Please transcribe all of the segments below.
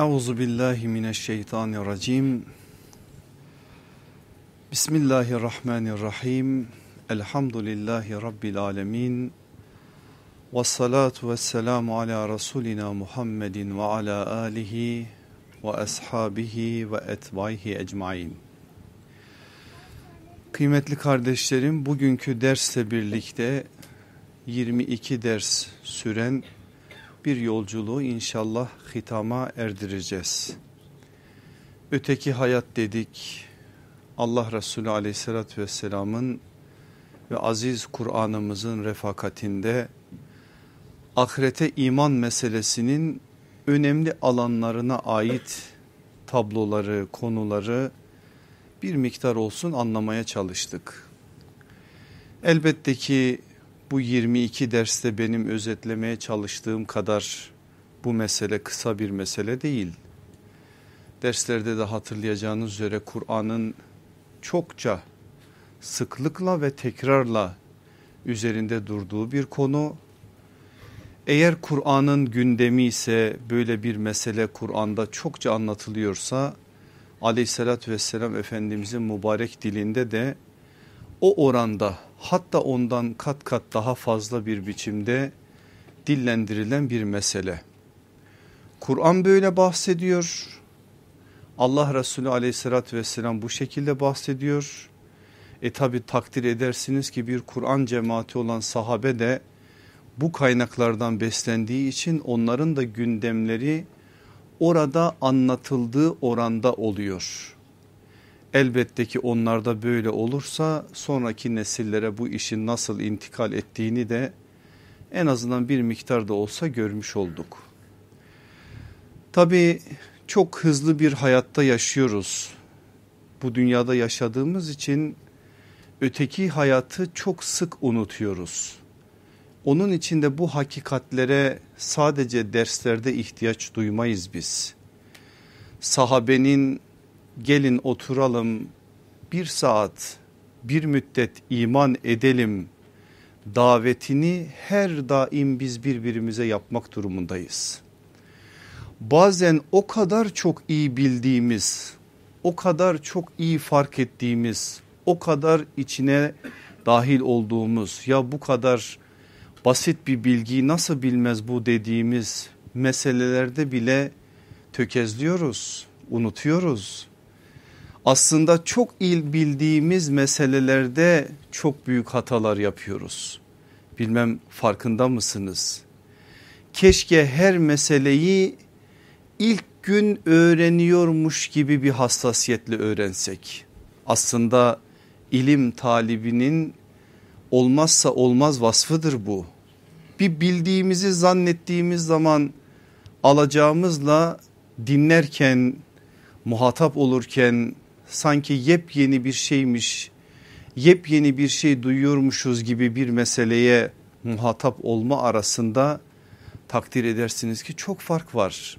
Euzu billahi mineşşeytanirracim. Bismillahirrahmanirrahim. Elhamdülillahi rabbil alamin. Ves salatu vesselamu ala rasulina Muhammedin ve ala alihi ve ashabihi ve etbaihi ecmaîn. Kıymetli kardeşlerim, bugünkü dersle birlikte 22 ders süren bir yolculuğu inşallah hitama erdireceğiz. Öteki hayat dedik. Allah Resulü aleyhissalatü vesselamın ve aziz Kur'an'ımızın refakatinde ahirete iman meselesinin önemli alanlarına ait tabloları, konuları bir miktar olsun anlamaya çalıştık. Elbette ki bu 22 derste benim özetlemeye çalıştığım kadar bu mesele kısa bir mesele değil. Derslerde de hatırlayacağınız üzere Kur'an'ın çokça sıklıkla ve tekrarla üzerinde durduğu bir konu. Eğer Kur'an'ın gündemi ise böyle bir mesele Kur'an'da çokça anlatılıyorsa aleyhissalatü vesselam Efendimizin mübarek dilinde de o oranda hatta ondan kat kat daha fazla bir biçimde dillendirilen bir mesele. Kur'an böyle bahsediyor. Allah Resulü aleyhissalatü vesselam bu şekilde bahsediyor. E tabi takdir edersiniz ki bir Kur'an cemaati olan sahabe de bu kaynaklardan beslendiği için onların da gündemleri orada anlatıldığı oranda oluyor. Elbette ki onlarda böyle olursa sonraki nesillere bu işin nasıl intikal ettiğini de en azından bir miktarda olsa görmüş olduk. Tabii çok hızlı bir hayatta yaşıyoruz. Bu dünyada yaşadığımız için öteki hayatı çok sık unutuyoruz. Onun için de bu hakikatlere sadece derslerde ihtiyaç duymayız biz. Sahabenin gelin oturalım. Bir saat bir müddet iman edelim. Davetini her daim biz birbirimize yapmak durumundayız. Bazen o kadar çok iyi bildiğimiz, o kadar çok iyi fark ettiğimiz, o kadar içine dahil olduğumuz ya bu kadar basit bir bilgiyi nasıl bilmez bu dediğimiz meselelerde bile tökezliyoruz, unutuyoruz aslında çok il bildiğimiz meselelerde çok büyük hatalar yapıyoruz. Bilmem farkında mısınız? Keşke her meseleyi ilk gün öğreniyormuş gibi bir hassasiyetle öğrensek. Aslında ilim talibinin olmazsa olmaz vasfıdır bu. Bir bildiğimizi zannettiğimiz zaman alacağımızla dinlerken muhatap olurken sanki yepyeni bir şeymiş, yepyeni bir şey duyuyormuşuz gibi bir meseleye muhatap olma arasında takdir edersiniz ki çok fark var.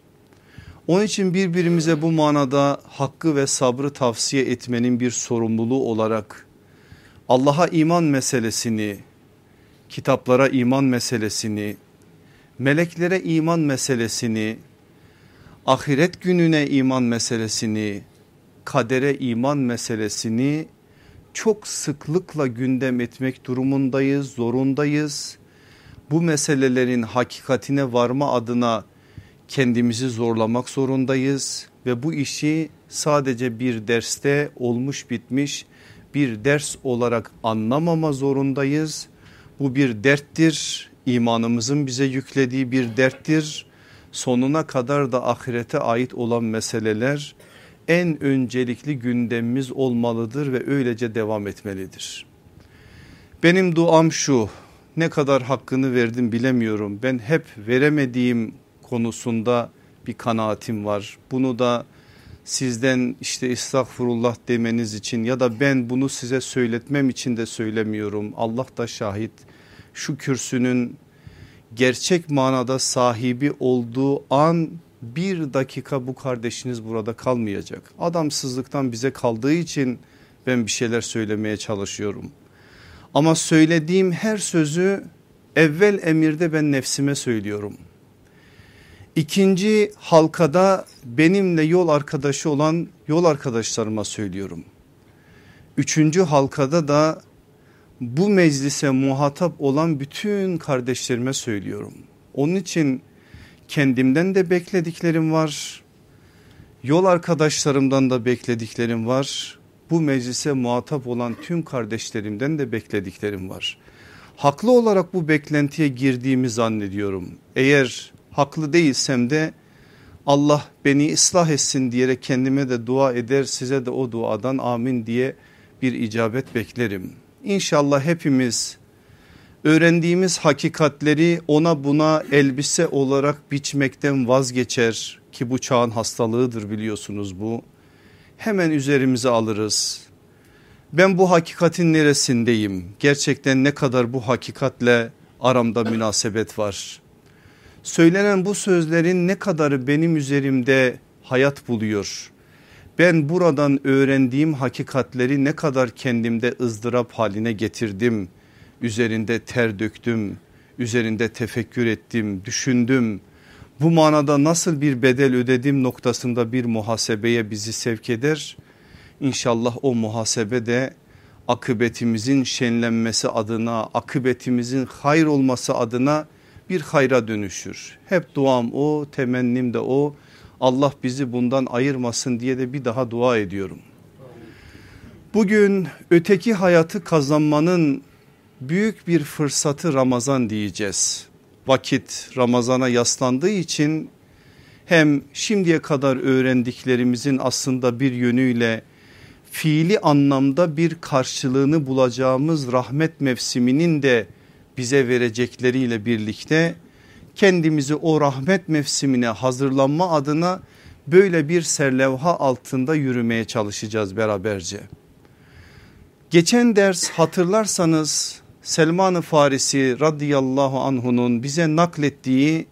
Onun için birbirimize bu manada hakkı ve sabrı tavsiye etmenin bir sorumluluğu olarak Allah'a iman meselesini, kitaplara iman meselesini, meleklere iman meselesini, ahiret gününe iman meselesini, kadere iman meselesini çok sıklıkla gündem etmek durumundayız, zorundayız. Bu meselelerin hakikatine varma adına kendimizi zorlamak zorundayız ve bu işi sadece bir derste olmuş bitmiş bir ders olarak anlamama zorundayız. Bu bir derttir, imanımızın bize yüklediği bir derttir. Sonuna kadar da ahirete ait olan meseleler en öncelikli gündemimiz olmalıdır ve öylece devam etmelidir. Benim duam şu ne kadar hakkını verdim bilemiyorum ben hep veremediğim konusunda bir kanaatim var. Bunu da sizden işte estağfurullah demeniz için ya da ben bunu size söyletmem için de söylemiyorum. Allah da şahit şu kürsünün gerçek manada sahibi olduğu an bir dakika bu kardeşiniz burada kalmayacak. Adamsızlıktan bize kaldığı için ben bir şeyler söylemeye çalışıyorum. Ama söylediğim her sözü evvel emirde ben nefsime söylüyorum. İkinci halkada benimle yol arkadaşı olan yol arkadaşlarıma söylüyorum. Üçüncü halkada da bu meclise muhatap olan bütün kardeşlerime söylüyorum. Onun için kendimden de beklediklerim var. Yol arkadaşlarımdan da beklediklerim var. Bu meclise muhatap olan tüm kardeşlerimden de beklediklerim var. Haklı olarak bu beklentiye girdiğimi zannediyorum. Eğer haklı değilsem de Allah beni ıslah etsin diyerek kendime de dua eder size de o duadan amin diye bir icabet beklerim. İnşallah hepimiz öğrendiğimiz hakikatleri ona buna elbise olarak biçmekten vazgeçer ki bu çağın hastalığıdır biliyorsunuz bu. Hemen üzerimize alırız. Ben bu hakikatin neresindeyim? Gerçekten ne kadar bu hakikatle aramda münasebet var? Söylenen bu sözlerin ne kadarı benim üzerimde hayat buluyor? Ben buradan öğrendiğim hakikatleri ne kadar kendimde ızdırap haline getirdim? Üzerinde ter döktüm, üzerinde tefekkür ettim, düşündüm. Bu manada nasıl bir bedel ödedim noktasında bir muhasebeye bizi sevk eder. İnşallah o muhasebe de akıbetimizin şenlenmesi adına, akıbetimizin hayır olması adına bir hayra dönüşür. Hep duam o, temennim de o. Allah bizi bundan ayırmasın diye de bir daha dua ediyorum. Bugün öteki hayatı kazanmanın büyük bir fırsatı Ramazan diyeceğiz. Vakit Ramazana yaslandığı için hem şimdiye kadar öğrendiklerimizin aslında bir yönüyle fiili anlamda bir karşılığını bulacağımız rahmet mevsiminin de bize verecekleriyle birlikte kendimizi o rahmet mevsimine hazırlanma adına böyle bir serlevha altında yürümeye çalışacağız beraberce. Geçen ders hatırlarsanız Selman-ı Farisi radıyallahu anhunun bize naklettiği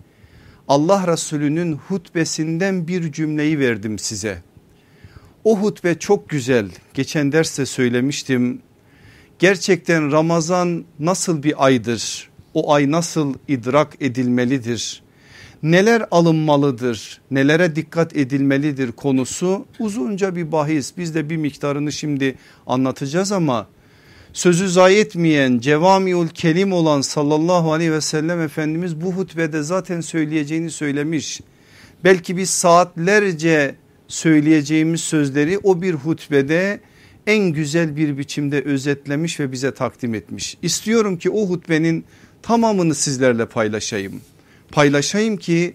Allah Resulü'nün hutbesinden bir cümleyi verdim size. O hutbe çok güzel geçen derste söylemiştim. Gerçekten Ramazan nasıl bir aydır? O ay nasıl idrak edilmelidir? Neler alınmalıdır? Nelere dikkat edilmelidir konusu uzunca bir bahis. Biz de bir miktarını şimdi anlatacağız ama sözü zayi etmeyen cevamiul kelim olan sallallahu aleyhi ve sellem Efendimiz bu hutbede zaten söyleyeceğini söylemiş. Belki biz saatlerce söyleyeceğimiz sözleri o bir hutbede en güzel bir biçimde özetlemiş ve bize takdim etmiş. İstiyorum ki o hutbenin tamamını sizlerle paylaşayım. Paylaşayım ki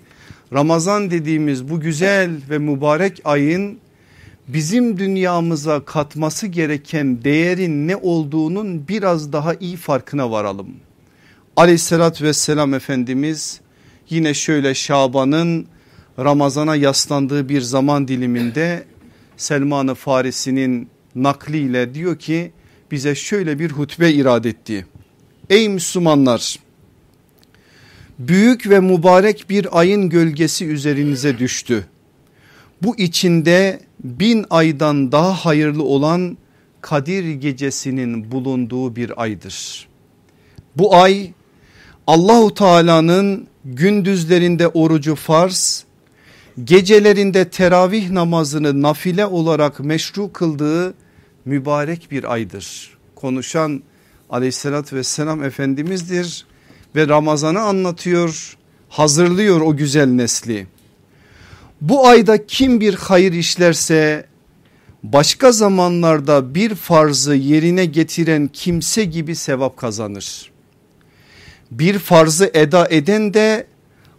Ramazan dediğimiz bu güzel ve mübarek ayın bizim dünyamıza katması gereken değerin ne olduğunun biraz daha iyi farkına varalım. Aleyhissalatü vesselam Efendimiz yine şöyle Şaban'ın Ramazan'a yaslandığı bir zaman diliminde Selman-ı Farisi'nin nakliyle diyor ki bize şöyle bir hutbe irad etti. Ey Müslümanlar büyük ve mübarek bir ayın gölgesi üzerinize düştü. Bu içinde bin aydan daha hayırlı olan Kadir gecesinin bulunduğu bir aydır. Bu ay Allahu Teala'nın gündüzlerinde orucu farz, gecelerinde teravih namazını nafile olarak meşru kıldığı mübarek bir aydır. Konuşan aleyhissalatü vesselam efendimizdir ve Ramazan'ı anlatıyor hazırlıyor o güzel nesli. Bu ayda kim bir hayır işlerse başka zamanlarda bir farzı yerine getiren kimse gibi sevap kazanır. Bir farzı eda eden de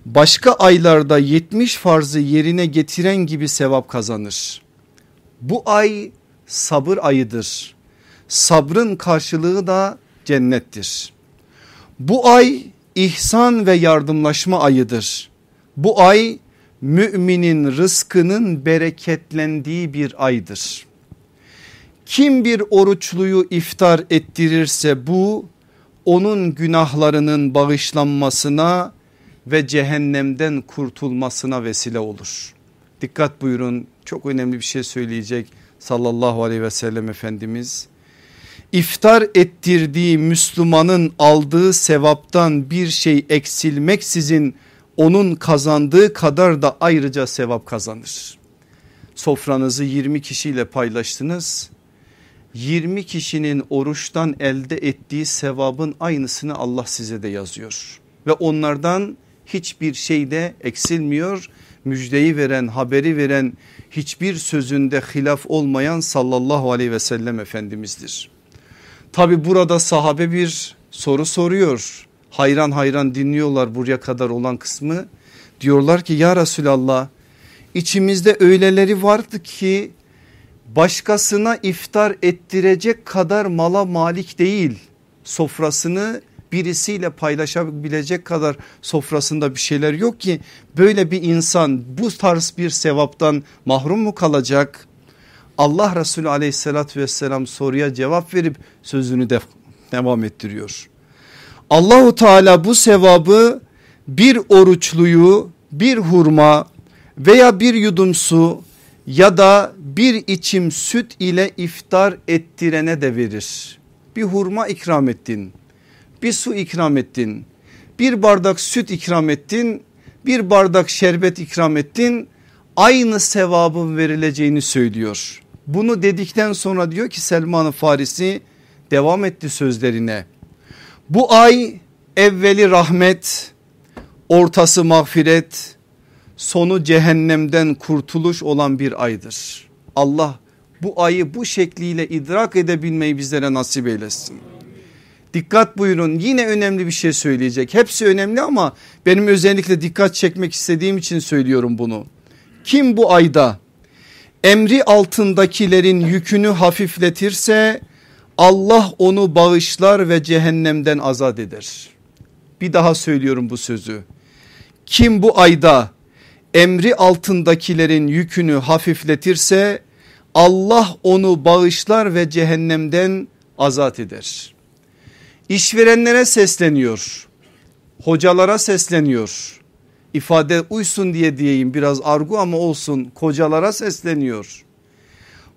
başka aylarda 70 farzı yerine getiren gibi sevap kazanır. Bu ay sabır ayıdır. Sabrın karşılığı da cennettir. Bu ay ihsan ve yardımlaşma ayıdır. Bu ay müminin rızkının bereketlendiği bir aydır. Kim bir oruçluyu iftar ettirirse bu onun günahlarının bağışlanmasına ve cehennemden kurtulmasına vesile olur. Dikkat buyurun çok önemli bir şey söyleyecek sallallahu aleyhi ve sellem Efendimiz. İftar ettirdiği Müslümanın aldığı sevaptan bir şey eksilmeksizin onun kazandığı kadar da ayrıca sevap kazanır. Sofranızı 20 kişiyle paylaştınız. 20 kişinin oruçtan elde ettiği sevabın aynısını Allah size de yazıyor. Ve onlardan hiçbir şey de eksilmiyor. Müjdeyi veren haberi veren hiçbir sözünde hilaf olmayan sallallahu aleyhi ve sellem efendimizdir. Tabi burada sahabe bir soru soruyor. Hayran hayran dinliyorlar buraya kadar olan kısmı. Diyorlar ki ya Resulallah içimizde öyleleri vardı ki başkasına iftar ettirecek kadar mala malik değil. Sofrasını birisiyle paylaşabilecek kadar sofrasında bir şeyler yok ki böyle bir insan bu tarz bir sevaptan mahrum mu kalacak? Allah Resulü aleyhissalatü vesselam soruya cevap verip sözünü de devam ettiriyor. Allahu Teala bu sevabı bir oruçluyu bir hurma veya bir yudum su ya da bir içim süt ile iftar ettirene de verir. Bir hurma ikram ettin, bir su ikram ettin, bir bardak süt ikram ettin, bir bardak şerbet ikram ettin aynı sevabın verileceğini söylüyor. Bunu dedikten sonra diyor ki Selman-ı Farisi devam etti sözlerine. Bu ay evveli rahmet, ortası mağfiret, sonu cehennemden kurtuluş olan bir aydır. Allah bu ayı bu şekliyle idrak edebilmeyi bizlere nasip eylesin. Dikkat buyurun yine önemli bir şey söyleyecek. Hepsi önemli ama benim özellikle dikkat çekmek istediğim için söylüyorum bunu. Kim bu ayda emri altındakilerin yükünü hafifletirse Allah onu bağışlar ve cehennemden azat eder. Bir daha söylüyorum bu sözü. Kim bu ayda emri altındakilerin yükünü hafifletirse Allah onu bağışlar ve cehennemden azat eder. İşverenlere sesleniyor. Hocalara sesleniyor. İfade uysun diye diyeyim biraz argu ama olsun kocalara sesleniyor.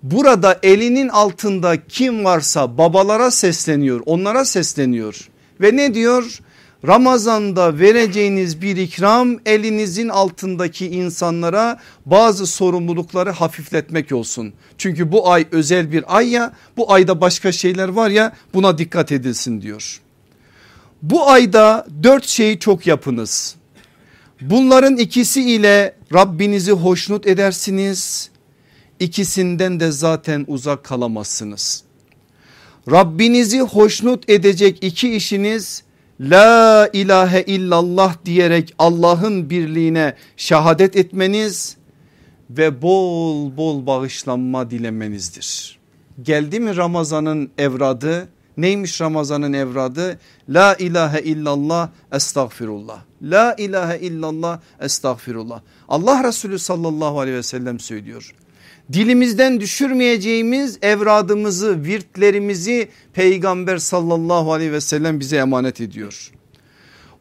Burada elinin altında kim varsa babalara sesleniyor onlara sesleniyor ve ne diyor? Ramazanda vereceğiniz bir ikram elinizin altındaki insanlara bazı sorumlulukları hafifletmek olsun. Çünkü bu ay özel bir ay ya bu ayda başka şeyler var ya buna dikkat edilsin diyor. Bu ayda dört şeyi çok yapınız. Bunların ikisi ile Rabbinizi hoşnut edersiniz. İkisinden de zaten uzak kalamazsınız. Rabbinizi hoşnut edecek iki işiniz la ilahe illallah diyerek Allah'ın birliğine şehadet etmeniz ve bol bol bağışlanma dilemenizdir. Geldi mi Ramazan'ın evradı? Neymiş Ramazan'ın evradı? La ilahe illallah estağfirullah. La ilahe illallah estağfirullah. Allah Resulü sallallahu aleyhi ve sellem söylüyor dilimizden düşürmeyeceğimiz evradımızı, virtlerimizi peygamber sallallahu aleyhi ve sellem bize emanet ediyor.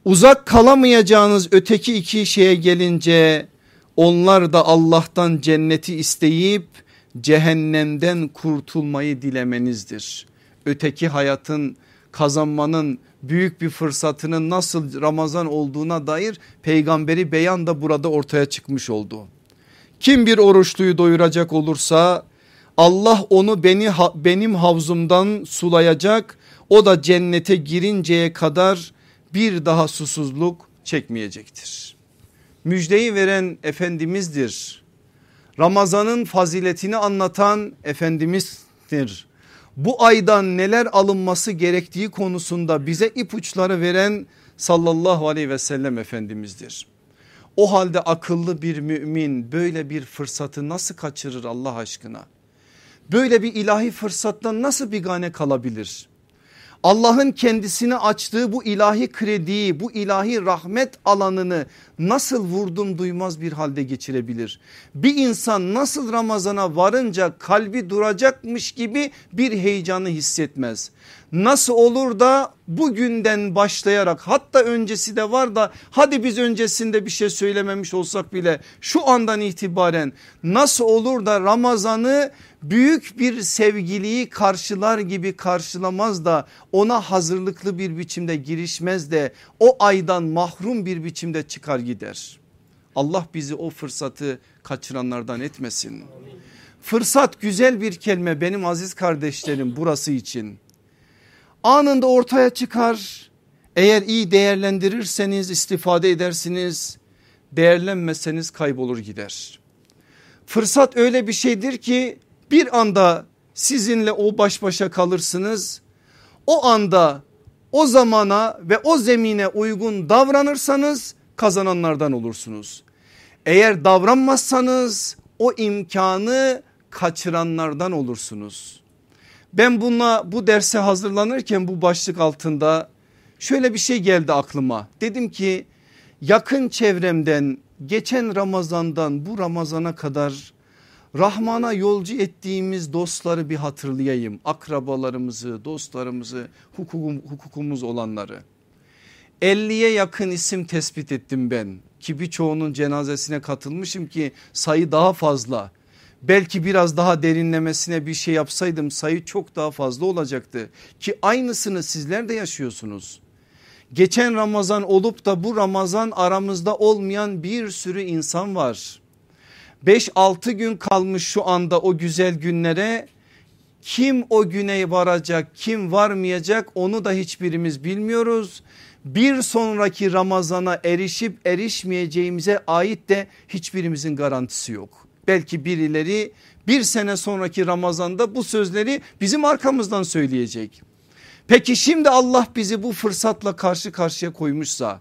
Uzak kalamayacağınız öteki iki şeye gelince onlar da Allah'tan cenneti isteyip cehennemden kurtulmayı dilemenizdir. Öteki hayatın kazanmanın büyük bir fırsatının nasıl Ramazan olduğuna dair peygamberi beyan da burada ortaya çıkmış oldu. Kim bir oruçluyu doyuracak olursa Allah onu beni benim havzumdan sulayacak. O da cennete girinceye kadar bir daha susuzluk çekmeyecektir. Müjdeyi veren Efendimiz'dir. Ramazanın faziletini anlatan Efendimiz'dir. Bu aydan neler alınması gerektiği konusunda bize ipuçları veren sallallahu aleyhi ve sellem Efendimiz'dir. O halde akıllı bir mümin böyle bir fırsatı nasıl kaçırır Allah aşkına? Böyle bir ilahi fırsattan nasıl bir gane kalabilir? Allah'ın kendisine açtığı bu ilahi krediyi bu ilahi rahmet alanını nasıl vurdum duymaz bir halde geçirebilir? Bir insan nasıl Ramazana varınca kalbi duracakmış gibi bir heyecanı hissetmez? Nasıl olur da bugünden başlayarak hatta öncesi de var da hadi biz öncesinde bir şey söylememiş olsak bile şu andan itibaren nasıl olur da Ramazan'ı büyük bir sevgiliyi karşılar gibi karşılamaz da ona hazırlıklı bir biçimde girişmez de o aydan mahrum bir biçimde çıkar gider. Allah bizi o fırsatı kaçıranlardan etmesin. Fırsat güzel bir kelime benim aziz kardeşlerim burası için. Anında ortaya çıkar. Eğer iyi değerlendirirseniz istifade edersiniz. Değerlenmezseniz kaybolur gider. Fırsat öyle bir şeydir ki bir anda sizinle o baş başa kalırsınız. O anda o zamana ve o zemine uygun davranırsanız kazananlardan olursunuz. Eğer davranmazsanız o imkanı kaçıranlardan olursunuz. Ben bununla bu derse hazırlanırken bu başlık altında şöyle bir şey geldi aklıma. Dedim ki yakın çevremden geçen Ramazan'dan bu Ramazan'a kadar Rahman'a yolcu ettiğimiz dostları bir hatırlayayım. Akrabalarımızı, dostlarımızı, hukukum, hukukumuz olanları. 50'ye yakın isim tespit ettim ben ki birçoğunun cenazesine katılmışım ki sayı daha fazla. Belki biraz daha derinlemesine bir şey yapsaydım sayı çok daha fazla olacaktı ki aynısını sizler de yaşıyorsunuz. Geçen Ramazan olup da bu Ramazan aramızda olmayan bir sürü insan var. 5-6 gün kalmış şu anda o güzel günlere kim o güne varacak kim varmayacak onu da hiçbirimiz bilmiyoruz. Bir sonraki Ramazana erişip erişmeyeceğimize ait de hiçbirimizin garantisi yok. Belki birileri bir sene sonraki Ramazan'da bu sözleri bizim arkamızdan söyleyecek. Peki şimdi Allah bizi bu fırsatla karşı karşıya koymuşsa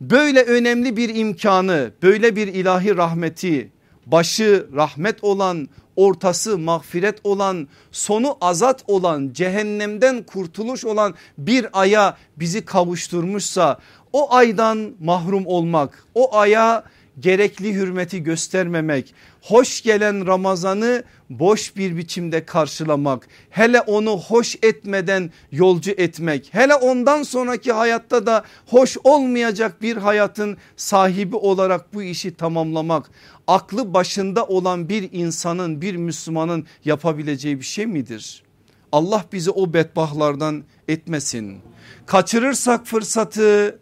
böyle önemli bir imkanı böyle bir ilahi rahmeti başı rahmet olan ortası mağfiret olan sonu azat olan cehennemden kurtuluş olan bir aya bizi kavuşturmuşsa o aydan mahrum olmak o aya gerekli hürmeti göstermemek, hoş gelen Ramazan'ı boş bir biçimde karşılamak, hele onu hoş etmeden yolcu etmek, hele ondan sonraki hayatta da hoş olmayacak bir hayatın sahibi olarak bu işi tamamlamak aklı başında olan bir insanın bir Müslümanın yapabileceği bir şey midir? Allah bizi o bedbahlardan etmesin. Kaçırırsak fırsatı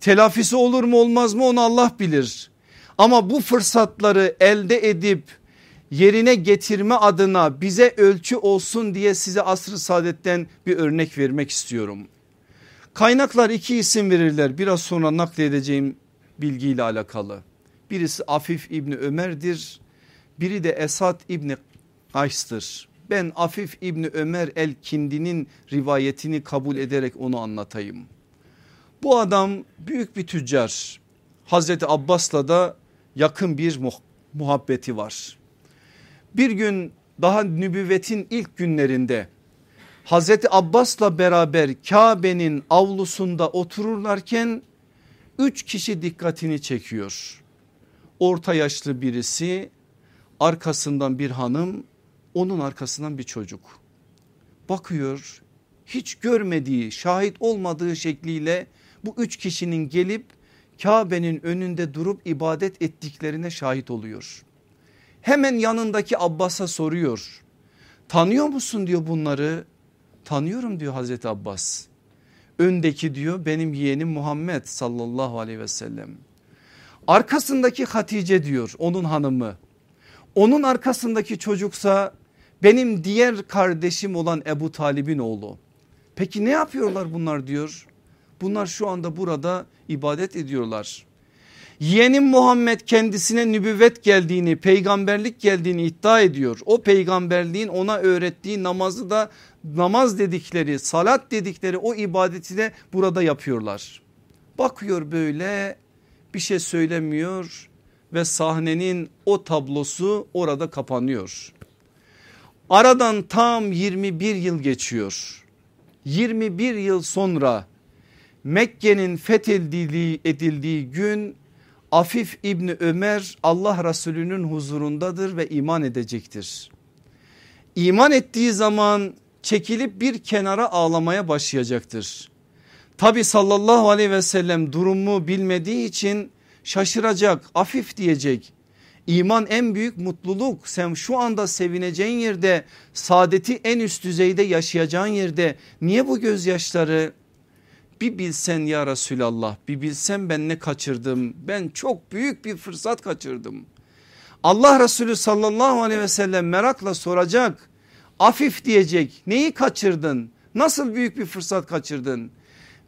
telafisi olur mu olmaz mı onu Allah bilir. Ama bu fırsatları elde edip yerine getirme adına bize ölçü olsun diye size asr-ı saadetten bir örnek vermek istiyorum. Kaynaklar iki isim verirler biraz sonra nakledeceğim bilgiyle alakalı. Birisi Afif İbni Ömer'dir biri de Esad İbni Kays'tır. Ben Afif İbni Ömer el Kindi'nin rivayetini kabul ederek onu anlatayım. Bu adam büyük bir tüccar. Hazreti Abbas'la da yakın bir muhabbeti var. Bir gün daha nübüvvetin ilk günlerinde Hazreti Abbas'la beraber Kabe'nin avlusunda otururlarken üç kişi dikkatini çekiyor. Orta yaşlı birisi arkasından bir hanım onun arkasından bir çocuk. Bakıyor hiç görmediği şahit olmadığı şekliyle bu üç kişinin gelip Kabe'nin önünde durup ibadet ettiklerine şahit oluyor. Hemen yanındaki Abbas'a soruyor. Tanıyor musun diyor bunları. Tanıyorum diyor Hazreti Abbas. Öndeki diyor benim yeğenim Muhammed sallallahu aleyhi ve sellem. Arkasındaki Hatice diyor onun hanımı. Onun arkasındaki çocuksa benim diğer kardeşim olan Ebu Talib'in oğlu. Peki ne yapıyorlar bunlar diyor. Bunlar şu anda burada ibadet ediyorlar. Yeğenim Muhammed kendisine nübüvvet geldiğini peygamberlik geldiğini iddia ediyor. O peygamberliğin ona öğrettiği namazı da namaz dedikleri salat dedikleri o ibadeti de burada yapıyorlar. Bakıyor böyle bir şey söylemiyor ve sahnenin o tablosu orada kapanıyor. Aradan tam 21 yıl geçiyor. 21 yıl sonra Mekke'nin fethedildiği edildiği gün Afif İbni Ömer Allah Resulü'nün huzurundadır ve iman edecektir. İman ettiği zaman çekilip bir kenara ağlamaya başlayacaktır. Tabi sallallahu aleyhi ve sellem durumu bilmediği için şaşıracak afif diyecek. İman en büyük mutluluk sen şu anda sevineceğin yerde saadeti en üst düzeyde yaşayacağın yerde niye bu gözyaşları bir bilsen ya Resulallah bir bilsen ben ne kaçırdım ben çok büyük bir fırsat kaçırdım. Allah Resulü sallallahu aleyhi ve sellem merakla soracak afif diyecek neyi kaçırdın nasıl büyük bir fırsat kaçırdın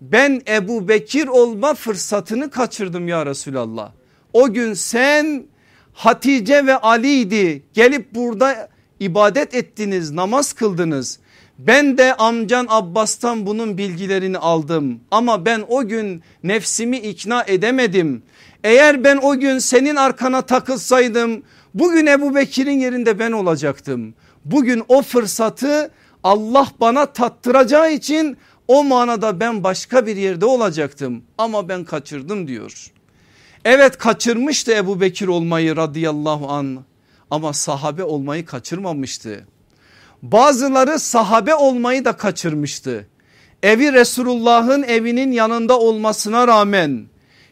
ben Ebu Bekir olma fırsatını kaçırdım ya Resulallah. O gün sen Hatice ve Ali'ydi gelip burada ibadet ettiniz namaz kıldınız. Ben de amcan Abbas'tan bunun bilgilerini aldım ama ben o gün nefsimi ikna edemedim. Eğer ben o gün senin arkana takılsaydım bugün Ebu Bekir'in yerinde ben olacaktım. Bugün o fırsatı Allah bana tattıracağı için o manada ben başka bir yerde olacaktım ama ben kaçırdım diyor. Evet kaçırmıştı Ebu Bekir olmayı radıyallahu an ama sahabe olmayı kaçırmamıştı. Bazıları sahabe olmayı da kaçırmıştı. Evi Resulullah'ın evinin yanında olmasına rağmen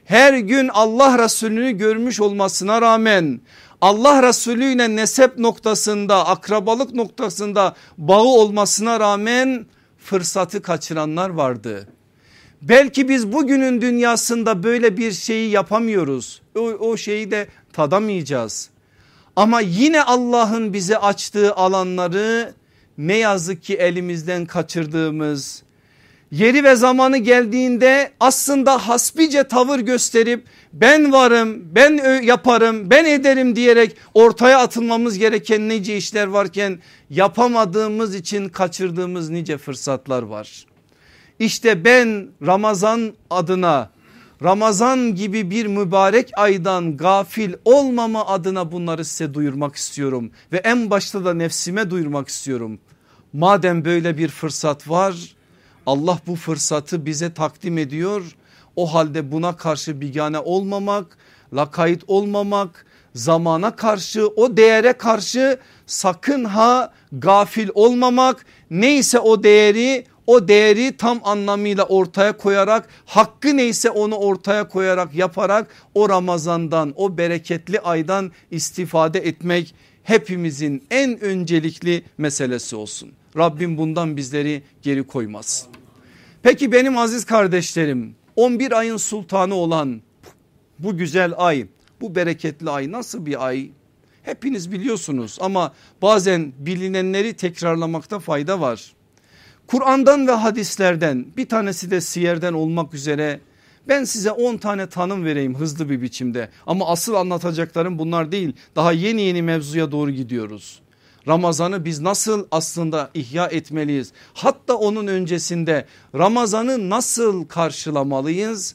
her gün Allah Resulü'nü görmüş olmasına rağmen Allah Resulü ile nesep noktasında akrabalık noktasında bağı olmasına rağmen fırsatı kaçıranlar vardı. Belki biz bugünün dünyasında böyle bir şeyi yapamıyoruz. O, o şeyi de tadamayacağız. Ama yine Allah'ın bize açtığı alanları ne yazık ki elimizden kaçırdığımız yeri ve zamanı geldiğinde aslında hasbice tavır gösterip ben varım ben yaparım ben ederim diyerek ortaya atılmamız gereken nice işler varken yapamadığımız için kaçırdığımız nice fırsatlar var. İşte ben Ramazan adına Ramazan gibi bir mübarek aydan gafil olmama adına bunları size duyurmak istiyorum. Ve en başta da nefsime duyurmak istiyorum. Madem böyle bir fırsat var Allah bu fırsatı bize takdim ediyor. O halde buna karşı bigane olmamak, lakayt olmamak, zamana karşı o değere karşı sakın ha gafil olmamak neyse o değeri o değeri tam anlamıyla ortaya koyarak hakkı neyse onu ortaya koyarak yaparak o Ramazan'dan o bereketli aydan istifade etmek hepimizin en öncelikli meselesi olsun. Rabbim bundan bizleri geri koymaz. Peki benim aziz kardeşlerim 11 ayın sultanı olan bu güzel ay bu bereketli ay nasıl bir ay? Hepiniz biliyorsunuz ama bazen bilinenleri tekrarlamakta fayda var. Kur'an'dan ve hadislerden bir tanesi de siyerden olmak üzere ben size 10 tane tanım vereyim hızlı bir biçimde ama asıl anlatacaklarım bunlar değil daha yeni yeni mevzuya doğru gidiyoruz. Ramazan'ı biz nasıl aslında ihya etmeliyiz? Hatta onun öncesinde Ramazan'ı nasıl karşılamalıyız?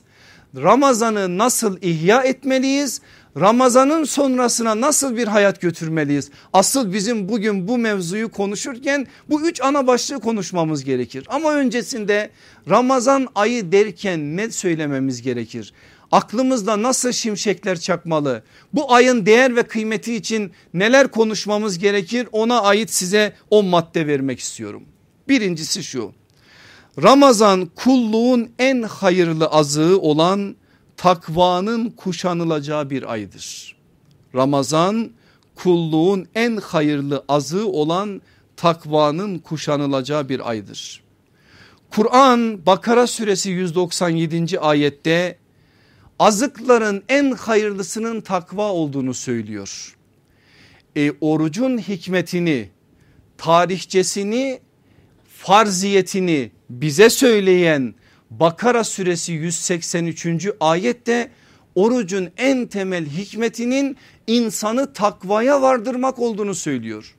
Ramazan'ı nasıl ihya etmeliyiz? Ramazan'ın sonrasına nasıl bir hayat götürmeliyiz? Asıl bizim bugün bu mevzuyu konuşurken bu üç ana başlığı konuşmamız gerekir. Ama öncesinde Ramazan ayı derken ne söylememiz gerekir? Aklımızda nasıl şimşekler çakmalı? Bu ayın değer ve kıymeti için neler konuşmamız gerekir? Ona ait size o madde vermek istiyorum. Birincisi şu. Ramazan kulluğun en hayırlı azığı olan takvanın kuşanılacağı bir aydır. Ramazan kulluğun en hayırlı azığı olan takvanın kuşanılacağı bir aydır. Kur'an Bakara suresi 197. ayette azıkların en hayırlısının takva olduğunu söylüyor. E, orucun hikmetini, tarihçesini, farziyetini bize söyleyen Bakara suresi 183. ayette orucun en temel hikmetinin insanı takvaya vardırmak olduğunu söylüyor.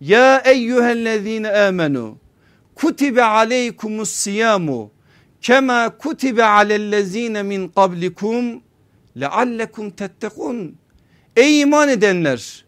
Ya eyyühellezine amenu kutibe aleykumus siyamu kema kutibe alellezine min qablikum leallekum tettekun. Ey iman edenler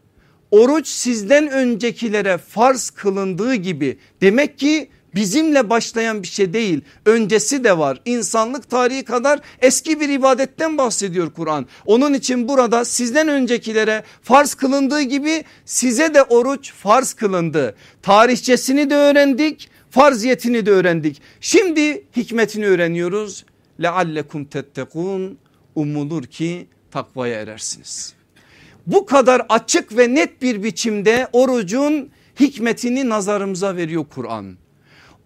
oruç sizden öncekilere farz kılındığı gibi demek ki bizimle başlayan bir şey değil öncesi de var insanlık tarihi kadar eski bir ibadetten bahsediyor Kur'an onun için burada sizden öncekilere farz kılındığı gibi size de oruç farz kılındı tarihçesini de öğrendik Farziyetini de öğrendik. Şimdi hikmetini öğreniyoruz. Leallekum tettekun umulur ki takvaya erersiniz. Bu kadar açık ve net bir biçimde orucun hikmetini nazarımıza veriyor Kur'an.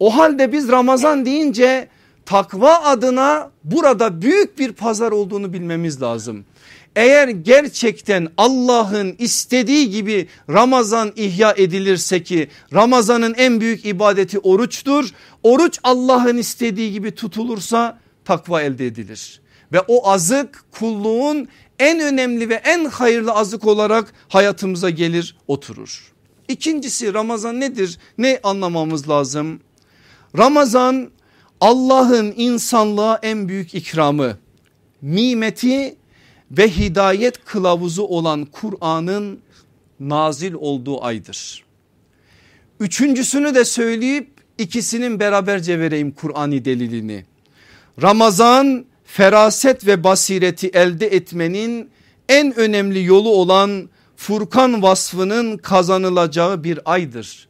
O halde biz Ramazan deyince takva adına burada büyük bir pazar olduğunu bilmemiz lazım. Eğer gerçekten Allah'ın istediği gibi Ramazan ihya edilirse ki Ramazan'ın en büyük ibadeti oruçtur. Oruç Allah'ın istediği gibi tutulursa takva elde edilir. Ve o azık kulluğun en önemli ve en hayırlı azık olarak hayatımıza gelir oturur. İkincisi Ramazan nedir? Ne anlamamız lazım? Ramazan Allah'ın insanlığa en büyük ikramı, nimeti ve hidayet kılavuzu olan Kur'an'ın nazil olduğu aydır. Üçüncüsünü de söyleyip ikisinin beraberce vereyim Kur'an'ı delilini. Ramazan feraset ve basireti elde etmenin en önemli yolu olan Furkan vasfının kazanılacağı bir aydır.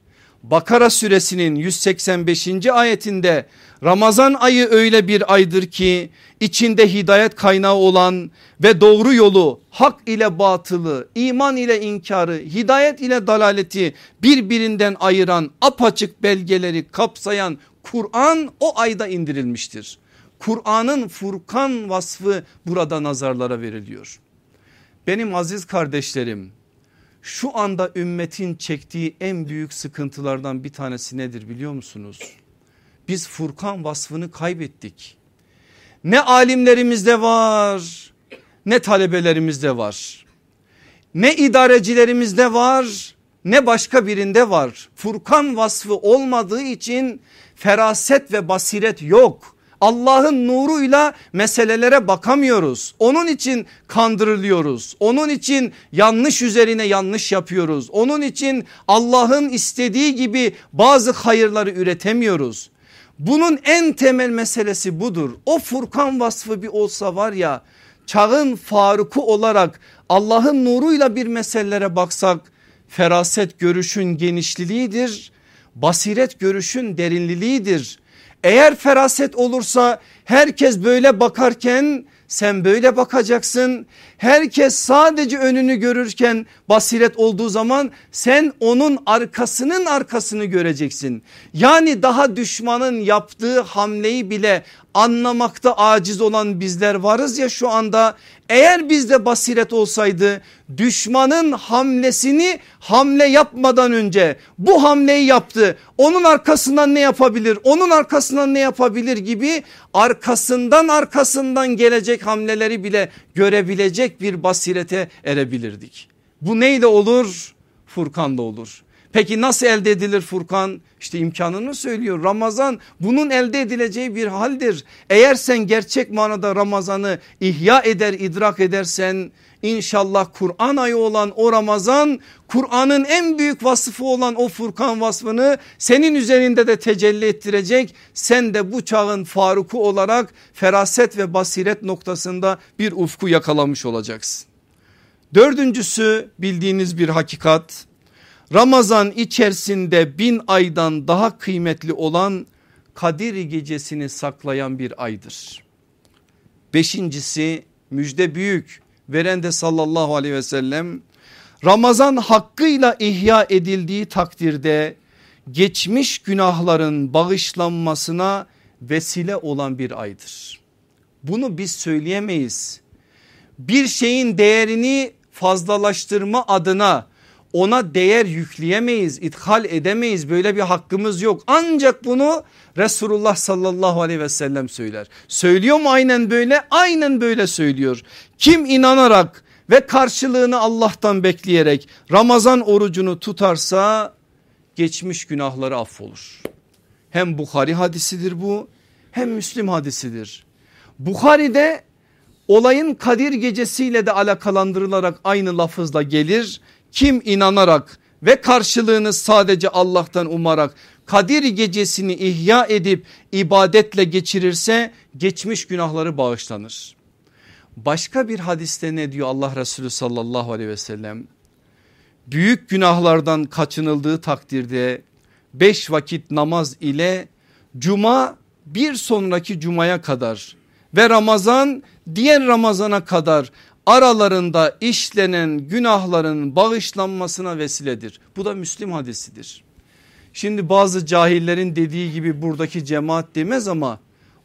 Bakara suresinin 185. ayetinde Ramazan ayı öyle bir aydır ki içinde hidayet kaynağı olan ve doğru yolu hak ile batılı iman ile inkarı hidayet ile dalaleti birbirinden ayıran apaçık belgeleri kapsayan Kur'an o ayda indirilmiştir. Kur'an'ın Furkan vasfı burada nazarlara veriliyor. Benim aziz kardeşlerim şu anda ümmetin çektiği en büyük sıkıntılardan bir tanesi nedir biliyor musunuz? Biz Furkan vasfını kaybettik. Ne alimlerimizde var ne talebelerimizde var. Ne idarecilerimizde var ne başka birinde var. Furkan vasfı olmadığı için feraset ve basiret yok. Allah'ın nuruyla meselelere bakamıyoruz. Onun için kandırılıyoruz. Onun için yanlış üzerine yanlış yapıyoruz. Onun için Allah'ın istediği gibi bazı hayırları üretemiyoruz. Bunun en temel meselesi budur. O Furkan vasfı bir olsa var ya çağın Faruk'u olarak Allah'ın nuruyla bir meselelere baksak feraset görüşün genişliğidir. Basiret görüşün derinliliğidir eğer feraset olursa herkes böyle bakarken sen böyle bakacaksın. Herkes sadece önünü görürken basiret olduğu zaman sen onun arkasının arkasını göreceksin. Yani daha düşmanın yaptığı hamleyi bile anlamakta aciz olan bizler varız ya şu anda eğer bizde basiret olsaydı düşmanın hamlesini hamle yapmadan önce bu hamleyi yaptı. Onun arkasından ne yapabilir? Onun arkasından ne yapabilir gibi arkasından arkasından gelecek hamleleri bile görebilecek bir basirete erebilirdik. Bu neyle olur? Furkan'da olur. Peki nasıl elde edilir Furkan? İşte imkanını söylüyor. Ramazan bunun elde edileceği bir haldir. Eğer sen gerçek manada Ramazan'ı ihya eder idrak edersen İnşallah Kur'an ayı olan o Ramazan Kur'an'ın en büyük vasfı olan o Furkan vasfını senin üzerinde de tecelli ettirecek. Sen de bu çağın Faruk'u olarak feraset ve basiret noktasında bir ufku yakalamış olacaksın. Dördüncüsü bildiğiniz bir hakikat Ramazan içerisinde bin aydan daha kıymetli olan Kadir gecesini saklayan bir aydır. Beşincisi müjde büyük veren de sallallahu aleyhi ve sellem Ramazan hakkıyla ihya edildiği takdirde geçmiş günahların bağışlanmasına vesile olan bir aydır. Bunu biz söyleyemeyiz. Bir şeyin değerini fazlalaştırma adına ona değer yükleyemeyiz, ithal edemeyiz. Böyle bir hakkımız yok. Ancak bunu Resulullah sallallahu aleyhi ve sellem söyler. Söylüyor mu aynen böyle? Aynen böyle söylüyor. Kim inanarak ve karşılığını Allah'tan bekleyerek Ramazan orucunu tutarsa geçmiş günahları affolur. Hem Bukhari hadisidir bu hem Müslim hadisidir. Bukhari'de olayın Kadir gecesiyle de alakalandırılarak aynı lafızla gelir. Kim inanarak ve karşılığını sadece Allah'tan umarak Kadir gecesini ihya edip ibadetle geçirirse geçmiş günahları bağışlanır. Başka bir hadiste ne diyor Allah Resulü sallallahu aleyhi ve sellem? Büyük günahlardan kaçınıldığı takdirde beş vakit namaz ile cuma bir sonraki cumaya kadar ve Ramazan diğer Ramazana kadar aralarında işlenen günahların bağışlanmasına vesiledir. Bu da Müslim hadisidir. Şimdi bazı cahillerin dediği gibi buradaki cemaat demez ama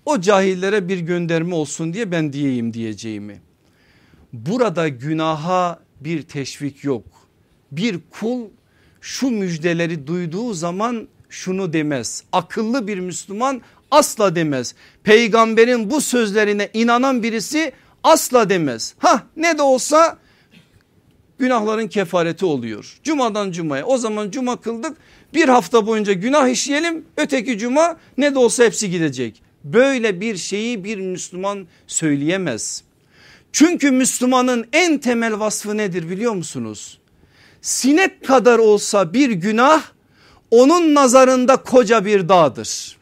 o cahillere bir gönderme olsun diye ben diyeyim diyeceğimi. Burada günaha bir teşvik yok. Bir kul şu müjdeleri duyduğu zaman şunu demez. Akıllı bir Müslüman asla demez. Peygamberin bu sözlerine inanan birisi asla demez. Ha ne de olsa günahların kefareti oluyor. Cumadan cumaya o zaman cuma kıldık bir hafta boyunca günah işleyelim öteki cuma ne de olsa hepsi gidecek. Böyle bir şeyi bir Müslüman söyleyemez. Çünkü Müslümanın en temel vasfı nedir biliyor musunuz? Sinek kadar olsa bir günah onun nazarında koca bir dağdır.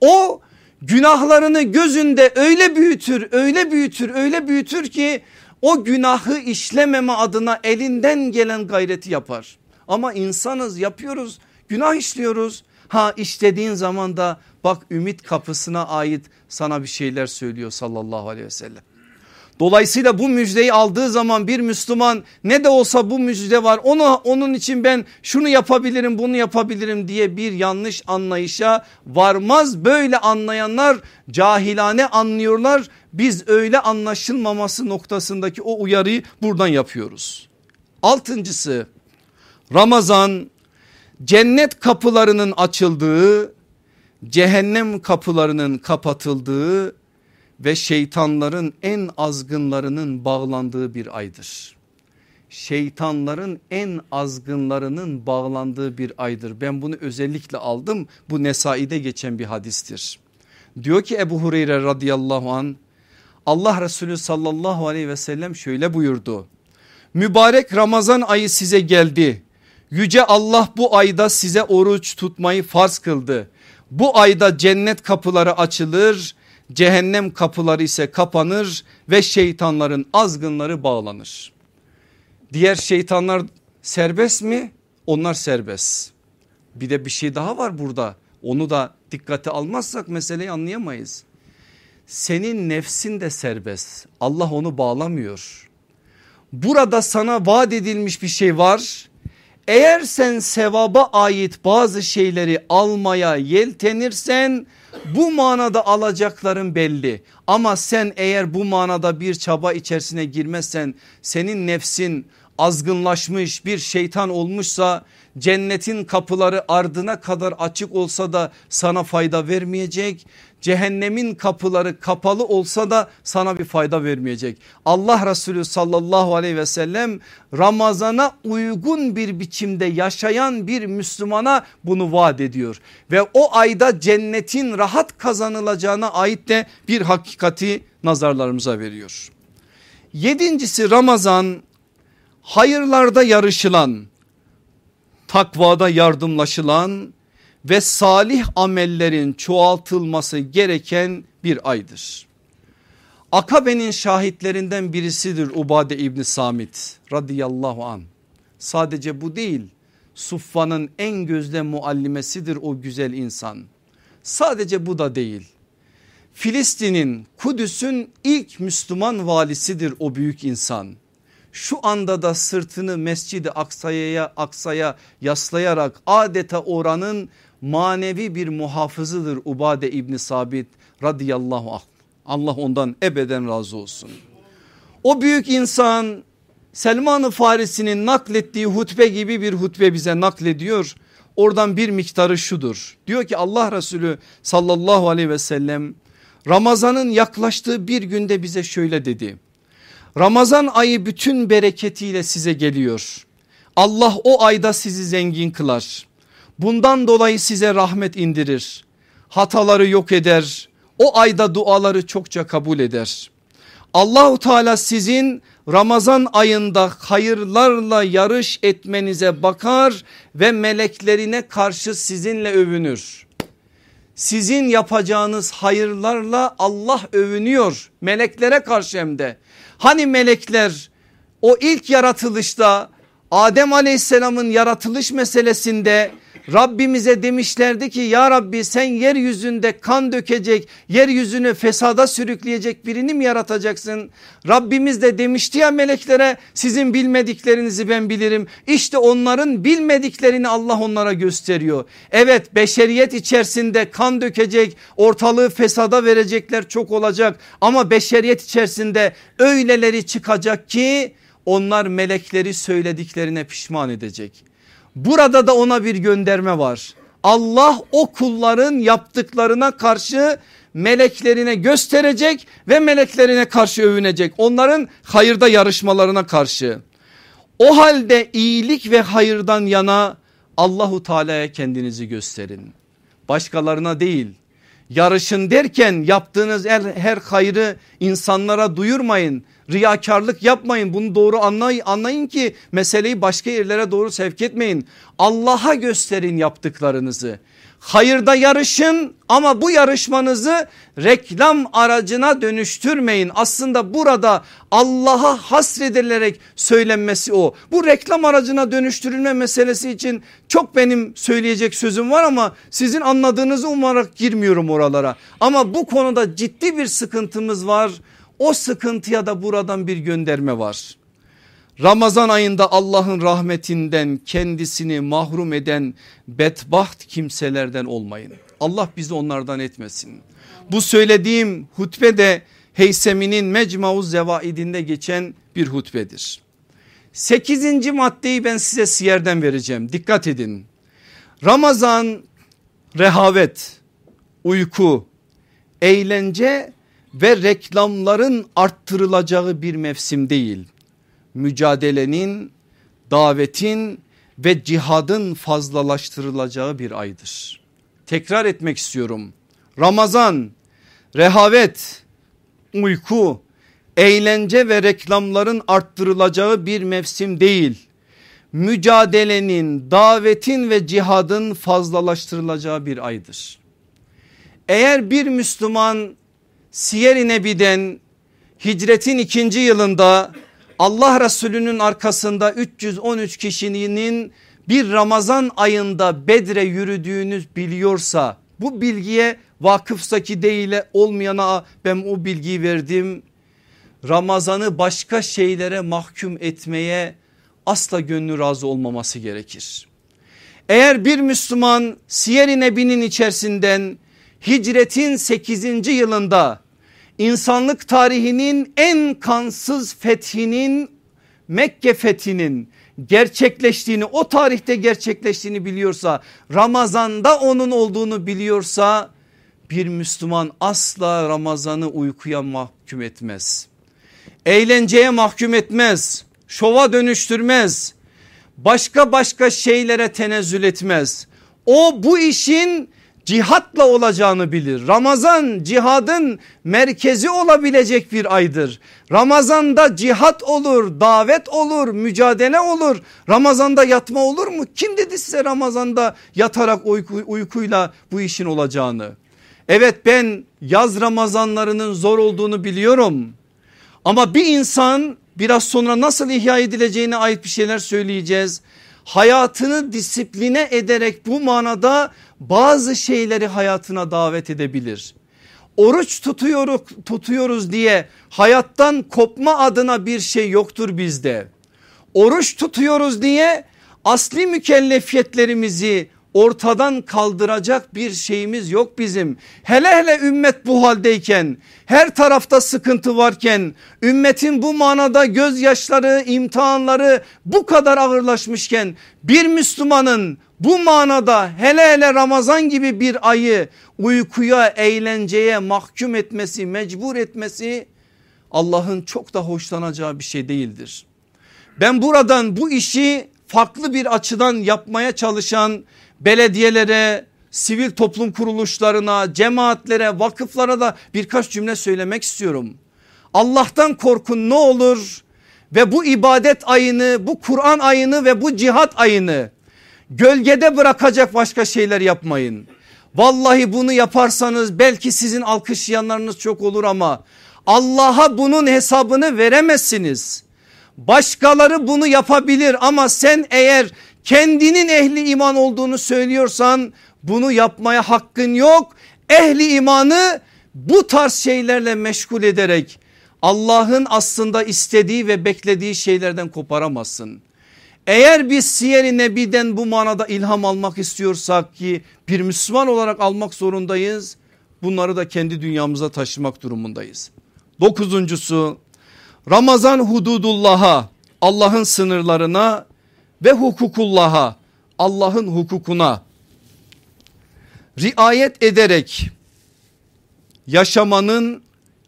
O günahlarını gözünde öyle büyütür öyle büyütür öyle büyütür ki o günahı işlememe adına elinden gelen gayreti yapar. Ama insanız yapıyoruz günah işliyoruz. Ha işlediğin zaman da bak ümit kapısına ait sana bir şeyler söylüyor sallallahu aleyhi ve sellem. Dolayısıyla bu müjdeyi aldığı zaman bir Müslüman ne de olsa bu müjde var onu onun için ben şunu yapabilirim bunu yapabilirim diye bir yanlış anlayışa varmaz. Böyle anlayanlar cahilane anlıyorlar. Biz öyle anlaşılmaması noktasındaki o uyarıyı buradan yapıyoruz. Altıncısı Ramazan cennet kapılarının açıldığı cehennem kapılarının kapatıldığı ve şeytanların en azgınlarının bağlandığı bir aydır. Şeytanların en azgınlarının bağlandığı bir aydır. Ben bunu özellikle aldım. Bu Nesai'de geçen bir hadistir. Diyor ki Ebu Hureyre radıyallahu an Allah Resulü sallallahu aleyhi ve sellem şöyle buyurdu. Mübarek Ramazan ayı size geldi. Yüce Allah bu ayda size oruç tutmayı farz kıldı. Bu ayda cennet kapıları açılır cehennem kapıları ise kapanır ve şeytanların azgınları bağlanır. Diğer şeytanlar serbest mi? Onlar serbest. Bir de bir şey daha var burada. Onu da dikkate almazsak meseleyi anlayamayız. Senin nefsin de serbest. Allah onu bağlamıyor. Burada sana vaat edilmiş bir şey var. Eğer sen sevaba ait bazı şeyleri almaya yeltenirsen bu manada alacakların belli ama sen eğer bu manada bir çaba içerisine girmezsen senin nefsin azgınlaşmış bir şeytan olmuşsa cennetin kapıları ardına kadar açık olsa da sana fayda vermeyecek. Cehennemin kapıları kapalı olsa da sana bir fayda vermeyecek. Allah Resulü sallallahu aleyhi ve sellem Ramazana uygun bir biçimde yaşayan bir Müslümana bunu vaat ediyor. Ve o ayda cennetin rahat kazanılacağına ait de bir hakikati nazarlarımıza veriyor. Yedincisi Ramazan hayırlarda yarışılan, takvada yardımlaşılan ve salih amellerin çoğaltılması gereken bir aydır. Akabe'nin şahitlerinden birisidir Ubade İbni Samit radıyallahu an. Sadece bu değil Suffa'nın en gözde muallimesidir o güzel insan. Sadece bu da değil. Filistin'in Kudüs'ün ilk Müslüman valisidir o büyük insan şu anda da sırtını Mescid-i Aksa'ya Aksa'ya yaslayarak adeta oranın manevi bir muhafızıdır Ubade İbni Sabit radıyallahu anh. Allah ondan ebeden razı olsun. O büyük insan Selman-ı Farisi'nin naklettiği hutbe gibi bir hutbe bize naklediyor. Oradan bir miktarı şudur. Diyor ki Allah Resulü sallallahu aleyhi ve sellem Ramazan'ın yaklaştığı bir günde bize şöyle dedi. Ramazan ayı bütün bereketiyle size geliyor. Allah o ayda sizi zengin kılar. Bundan dolayı size rahmet indirir. Hataları yok eder. O ayda duaları çokça kabul eder. Allahu Teala sizin Ramazan ayında hayırlarla yarış etmenize bakar ve meleklerine karşı sizinle övünür. Sizin yapacağınız hayırlarla Allah övünüyor meleklere karşı hem de. Hani melekler o ilk yaratılışta Adem aleyhisselamın yaratılış meselesinde Rabbimize demişlerdi ki ya Rabbi sen yeryüzünde kan dökecek yeryüzünü fesada sürükleyecek birini mi yaratacaksın? Rabbimiz de demişti ya meleklere sizin bilmediklerinizi ben bilirim. İşte onların bilmediklerini Allah onlara gösteriyor. Evet beşeriyet içerisinde kan dökecek ortalığı fesada verecekler çok olacak ama beşeriyet içerisinde öyleleri çıkacak ki onlar melekleri söylediklerine pişman edecek. Burada da ona bir gönderme var. Allah o kulların yaptıklarına karşı meleklerine gösterecek ve meleklerine karşı övünecek. Onların hayırda yarışmalarına karşı. O halde iyilik ve hayırdan yana Allahu Teala'ya kendinizi gösterin. Başkalarına değil. Yarışın derken yaptığınız her, her hayrı insanlara duyurmayın. Riyakarlık yapmayın bunu doğru anlayın, anlayın ki meseleyi başka yerlere doğru sevk etmeyin. Allah'a gösterin yaptıklarınızı. Hayırda yarışın ama bu yarışmanızı reklam aracına dönüştürmeyin. Aslında burada Allah'a hasredilerek söylenmesi o. Bu reklam aracına dönüştürülme meselesi için çok benim söyleyecek sözüm var ama sizin anladığınızı umarak girmiyorum oralara. Ama bu konuda ciddi bir sıkıntımız var. O sıkıntıya da buradan bir gönderme var. Ramazan ayında Allah'ın rahmetinden kendisini mahrum eden bedbaht kimselerden olmayın. Allah bizi onlardan etmesin. Bu söylediğim hutbe de Heysemi'nin Mecmuuz Zevaidinde geçen bir hutbedir. Sekizinci maddeyi ben size siyerden vereceğim dikkat edin. Ramazan rehavet, uyku, eğlence ve reklamların arttırılacağı bir mevsim değil. Mücadelenin, davetin ve cihadın fazlalaştırılacağı bir aydır. Tekrar etmek istiyorum. Ramazan, rehavet, uyku, eğlence ve reklamların arttırılacağı bir mevsim değil. Mücadelenin, davetin ve cihadın fazlalaştırılacağı bir aydır. Eğer bir Müslüman Siyer-i Nebi'den hicretin ikinci yılında Allah Resulü'nün arkasında 313 kişinin bir Ramazan ayında Bedre yürüdüğünü biliyorsa bu bilgiye vakıfsaki değil olmayana ben o bilgiyi verdim. Ramazan'ı başka şeylere mahkum etmeye asla gönlü razı olmaması gerekir. Eğer bir Müslüman Siyer-i Nebi'nin içerisinden hicretin 8. yılında insanlık tarihinin en kansız fethinin Mekke fethinin gerçekleştiğini o tarihte gerçekleştiğini biliyorsa Ramazan'da onun olduğunu biliyorsa bir Müslüman asla Ramazan'ı uykuya mahkum etmez. Eğlenceye mahkum etmez. Şova dönüştürmez. Başka başka şeylere tenezzül etmez. O bu işin cihatla olacağını bilir. Ramazan cihadın merkezi olabilecek bir aydır. Ramazanda cihat olur, davet olur, mücadele olur. Ramazanda yatma olur mu? Kim dedi size Ramazanda yatarak uyku, uykuyla bu işin olacağını? Evet ben yaz Ramazanlarının zor olduğunu biliyorum. Ama bir insan biraz sonra nasıl ihya edileceğine ait bir şeyler söyleyeceğiz. Hayatını disipline ederek bu manada bazı şeyleri hayatına davet edebilir. Oruç tutuyoruz, tutuyoruz diye hayattan kopma adına bir şey yoktur bizde. Oruç tutuyoruz diye asli mükellefiyetlerimizi ortadan kaldıracak bir şeyimiz yok bizim. Hele hele ümmet bu haldeyken her tarafta sıkıntı varken ümmetin bu manada gözyaşları imtihanları bu kadar ağırlaşmışken bir Müslümanın bu manada hele hele Ramazan gibi bir ayı uykuya eğlenceye mahkum etmesi mecbur etmesi Allah'ın çok da hoşlanacağı bir şey değildir. Ben buradan bu işi farklı bir açıdan yapmaya çalışan belediyelere, sivil toplum kuruluşlarına, cemaatlere, vakıflara da birkaç cümle söylemek istiyorum. Allah'tan korkun ne olur ve bu ibadet ayını, bu Kur'an ayını ve bu cihat ayını gölgede bırakacak başka şeyler yapmayın. Vallahi bunu yaparsanız belki sizin alkışlayanlarınız çok olur ama Allah'a bunun hesabını veremezsiniz. Başkaları bunu yapabilir ama sen eğer kendinin ehli iman olduğunu söylüyorsan bunu yapmaya hakkın yok. Ehli imanı bu tarz şeylerle meşgul ederek Allah'ın aslında istediği ve beklediği şeylerden koparamazsın. Eğer biz Siyer-i Nebi'den bu manada ilham almak istiyorsak ki bir Müslüman olarak almak zorundayız. Bunları da kendi dünyamıza taşımak durumundayız. Dokuzuncusu Ramazan hududullah'a Allah'ın sınırlarına ve hukukullah'a Allah'ın hukukuna riayet ederek yaşamanın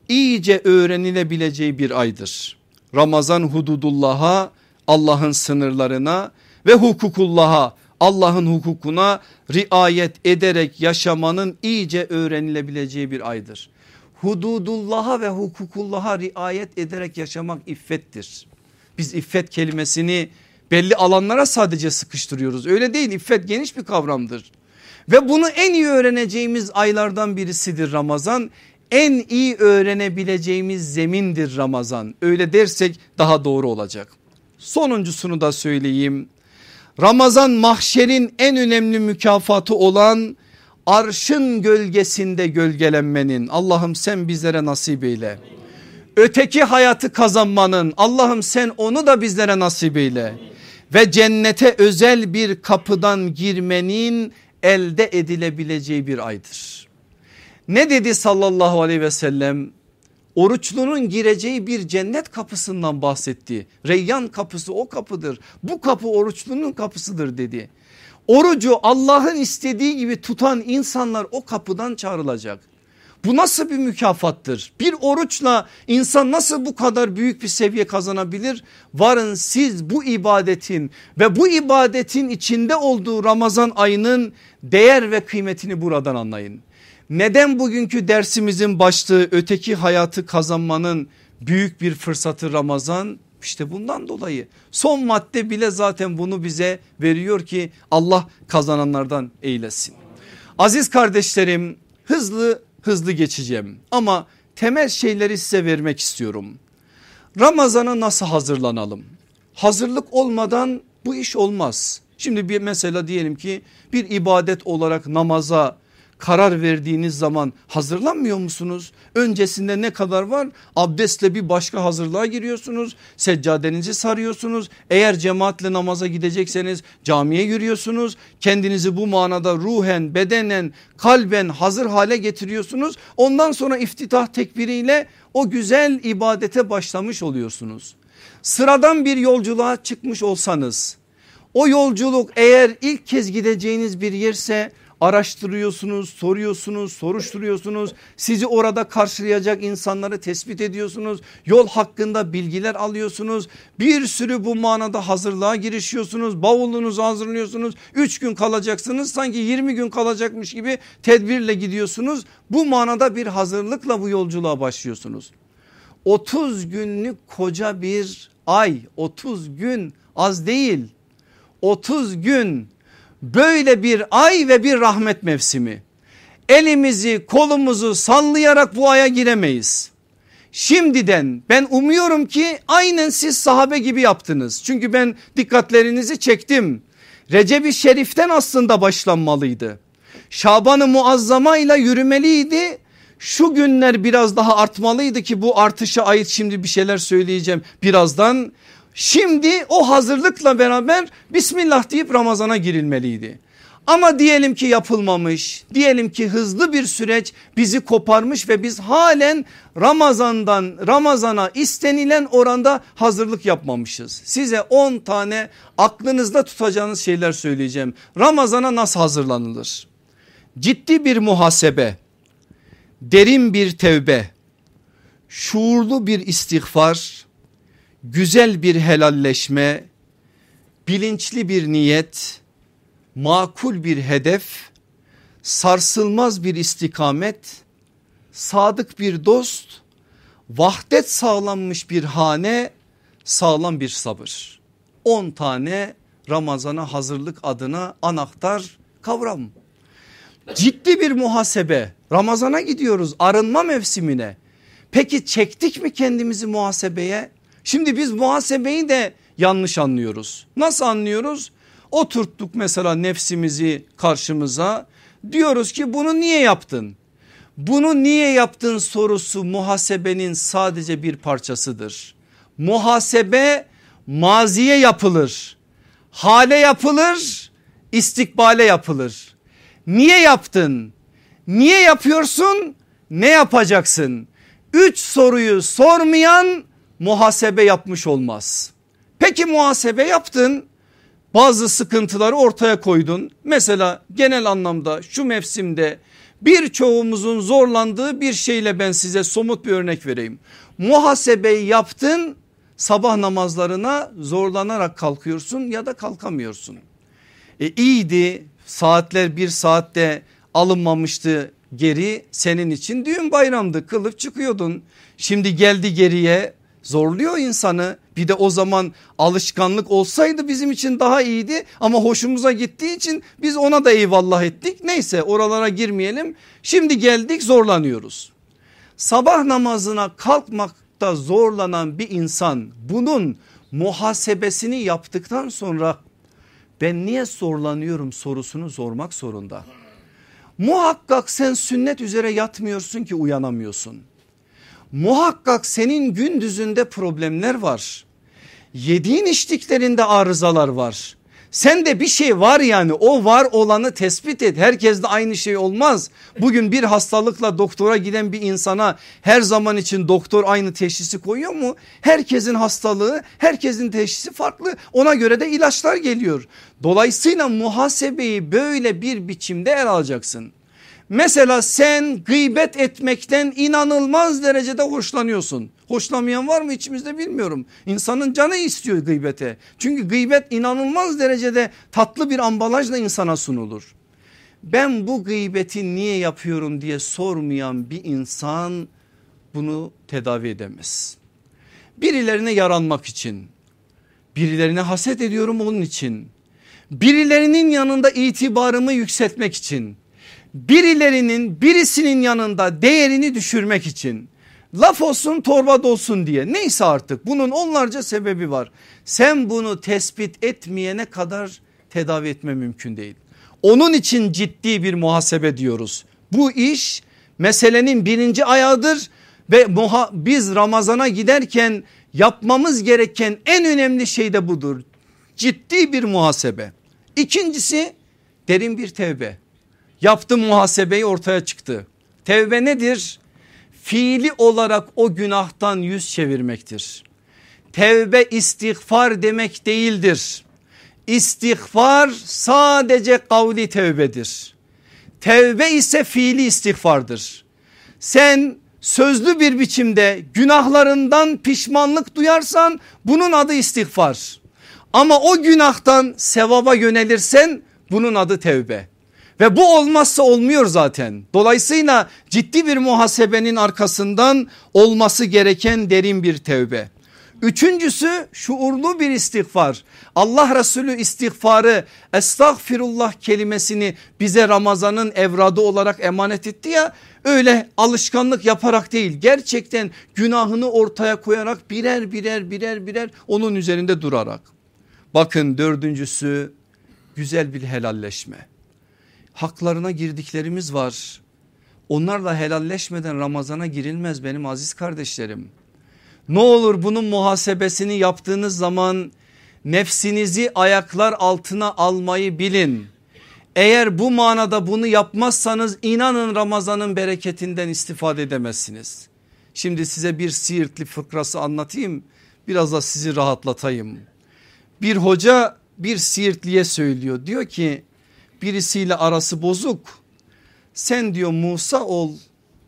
iyice öğrenilebileceği bir aydır. Ramazan hududullah'a Allah'ın sınırlarına ve hukukullah'a Allah'ın hukukuna riayet ederek yaşamanın iyice öğrenilebileceği bir aydır. Hududullah'a ve hukukullah'a riayet ederek yaşamak iffettir. Biz iffet kelimesini belli alanlara sadece sıkıştırıyoruz. Öyle değil iffet geniş bir kavramdır. Ve bunu en iyi öğreneceğimiz aylardan birisidir Ramazan. En iyi öğrenebileceğimiz zemindir Ramazan. Öyle dersek daha doğru olacak. Sonuncusunu da söyleyeyim. Ramazan mahşerin en önemli mükafatı olan arşın gölgesinde gölgelenmenin Allah'ım sen bizlere nasip eyle. Öteki hayatı kazanmanın Allah'ım sen onu da bizlere nasip eyle. Ve cennete özel bir kapıdan girmenin elde edilebileceği bir aydır. Ne dedi sallallahu aleyhi ve sellem? Oruçlunun gireceği bir cennet kapısından bahsetti. Reyyan kapısı o kapıdır. Bu kapı oruçlunun kapısıdır dedi. Orucu Allah'ın istediği gibi tutan insanlar o kapıdan çağrılacak. Bu nasıl bir mükafattır? Bir oruçla insan nasıl bu kadar büyük bir seviye kazanabilir? Varın siz bu ibadetin ve bu ibadetin içinde olduğu Ramazan ayının değer ve kıymetini buradan anlayın. Neden bugünkü dersimizin başlığı öteki hayatı kazanmanın büyük bir fırsatı Ramazan? İşte bundan dolayı son madde bile zaten bunu bize veriyor ki Allah kazananlardan eylesin. Aziz kardeşlerim hızlı hızlı geçeceğim ama temel şeyleri size vermek istiyorum. Ramazana nasıl hazırlanalım? Hazırlık olmadan bu iş olmaz. Şimdi bir mesela diyelim ki bir ibadet olarak namaza karar verdiğiniz zaman hazırlanmıyor musunuz? Öncesinde ne kadar var? Abdestle bir başka hazırlığa giriyorsunuz. Seccadenizi sarıyorsunuz. Eğer cemaatle namaza gidecekseniz camiye yürüyorsunuz. Kendinizi bu manada ruhen, bedenen, kalben hazır hale getiriyorsunuz. Ondan sonra iftitah tekbiriyle o güzel ibadete başlamış oluyorsunuz. Sıradan bir yolculuğa çıkmış olsanız o yolculuk eğer ilk kez gideceğiniz bir yerse araştırıyorsunuz, soruyorsunuz, soruşturuyorsunuz. Sizi orada karşılayacak insanları tespit ediyorsunuz. Yol hakkında bilgiler alıyorsunuz. Bir sürü bu manada hazırlığa girişiyorsunuz. Bavulunuzu hazırlıyorsunuz. 3 gün kalacaksınız. Sanki 20 gün kalacakmış gibi tedbirle gidiyorsunuz. Bu manada bir hazırlıkla bu yolculuğa başlıyorsunuz. 30 günlük koca bir ay 30 gün az değil 30 gün böyle bir ay ve bir rahmet mevsimi. Elimizi kolumuzu sallayarak bu aya giremeyiz. Şimdiden ben umuyorum ki aynen siz sahabe gibi yaptınız. Çünkü ben dikkatlerinizi çektim. Recep-i Şerif'ten aslında başlanmalıydı. Şaban-ı Muazzama ile yürümeliydi. Şu günler biraz daha artmalıydı ki bu artışa ait şimdi bir şeyler söyleyeceğim birazdan. Şimdi o hazırlıkla beraber Bismillah deyip Ramazan'a girilmeliydi. Ama diyelim ki yapılmamış diyelim ki hızlı bir süreç bizi koparmış ve biz halen Ramazan'dan Ramazan'a istenilen oranda hazırlık yapmamışız. Size 10 tane aklınızda tutacağınız şeyler söyleyeceğim. Ramazan'a nasıl hazırlanılır? Ciddi bir muhasebe, derin bir tevbe, şuurlu bir istiğfar, güzel bir helalleşme, bilinçli bir niyet, makul bir hedef, sarsılmaz bir istikamet, sadık bir dost, vahdet sağlanmış bir hane, sağlam bir sabır. 10 tane Ramazan'a hazırlık adına anahtar kavram. Ciddi bir muhasebe Ramazan'a gidiyoruz arınma mevsimine. Peki çektik mi kendimizi muhasebeye? Şimdi biz muhasebeyi de yanlış anlıyoruz. Nasıl anlıyoruz? Oturttuk mesela nefsimizi karşımıza diyoruz ki bunu niye yaptın? Bunu niye yaptın sorusu muhasebenin sadece bir parçasıdır. Muhasebe maziye yapılır, hale yapılır, istikbale yapılır. Niye yaptın? Niye yapıyorsun? Ne yapacaksın? Üç soruyu sormayan muhasebe yapmış olmaz. Peki muhasebe yaptın bazı sıkıntıları ortaya koydun. Mesela genel anlamda şu mevsimde birçoğumuzun zorlandığı bir şeyle ben size somut bir örnek vereyim. Muhasebeyi yaptın sabah namazlarına zorlanarak kalkıyorsun ya da kalkamıyorsun. E iyiydi saatler bir saatte alınmamıştı geri senin için düğün bayramdı kılıp çıkıyordun. Şimdi geldi geriye zorluyor insanı. Bir de o zaman alışkanlık olsaydı bizim için daha iyiydi ama hoşumuza gittiği için biz ona da eyvallah ettik. Neyse oralara girmeyelim. Şimdi geldik zorlanıyoruz. Sabah namazına kalkmakta zorlanan bir insan bunun muhasebesini yaptıktan sonra ben niye zorlanıyorum sorusunu sormak zorunda. Muhakkak sen sünnet üzere yatmıyorsun ki uyanamıyorsun. Muhakkak senin gündüzünde problemler var. Yediğin içtiklerinde arızalar var. Sen de bir şey var yani o var olanı tespit et. Herkes de aynı şey olmaz. Bugün bir hastalıkla doktora giden bir insana her zaman için doktor aynı teşhisi koyuyor mu? Herkesin hastalığı herkesin teşhisi farklı ona göre de ilaçlar geliyor. Dolayısıyla muhasebeyi böyle bir biçimde el alacaksın. Mesela sen gıybet etmekten inanılmaz derecede hoşlanıyorsun. Hoşlamayan var mı içimizde bilmiyorum. İnsanın canı istiyor gıybete. Çünkü gıybet inanılmaz derecede tatlı bir ambalajla insana sunulur. Ben bu gıybeti niye yapıyorum diye sormayan bir insan bunu tedavi edemez. Birilerine yaranmak için, birilerine haset ediyorum onun için, birilerinin yanında itibarımı yükseltmek için birilerinin birisinin yanında değerini düşürmek için laf olsun torba dolsun diye neyse artık bunun onlarca sebebi var. Sen bunu tespit etmeyene kadar tedavi etme mümkün değil. Onun için ciddi bir muhasebe diyoruz. Bu iş meselenin birinci ayağıdır ve biz Ramazan'a giderken yapmamız gereken en önemli şey de budur. Ciddi bir muhasebe. İkincisi derin bir tevbe. Yaptım muhasebeyi ortaya çıktı. Tevbe nedir? Fiili olarak o günahtan yüz çevirmektir. Tevbe istiğfar demek değildir. İstiğfar sadece kavli tevbedir. Tevbe ise fiili istiğfardır. Sen sözlü bir biçimde günahlarından pişmanlık duyarsan bunun adı istiğfar. Ama o günahtan sevaba yönelirsen bunun adı tevbe. Ve bu olmazsa olmuyor zaten. Dolayısıyla ciddi bir muhasebenin arkasından olması gereken derin bir tevbe. Üçüncüsü şuurlu bir istiğfar. Allah Resulü istiğfarı estağfirullah kelimesini bize Ramazan'ın evradı olarak emanet etti ya öyle alışkanlık yaparak değil gerçekten günahını ortaya koyarak birer birer birer birer onun üzerinde durarak. Bakın dördüncüsü güzel bir helalleşme haklarına girdiklerimiz var. Onlarla helalleşmeden Ramazana girilmez benim aziz kardeşlerim. Ne olur bunun muhasebesini yaptığınız zaman nefsinizi ayaklar altına almayı bilin. Eğer bu manada bunu yapmazsanız inanın Ramazan'ın bereketinden istifade edemezsiniz. Şimdi size bir Siirtli fıkrası anlatayım biraz da sizi rahatlatayım. Bir hoca bir Siirtliye söylüyor diyor ki birisiyle arası bozuk. Sen diyor Musa ol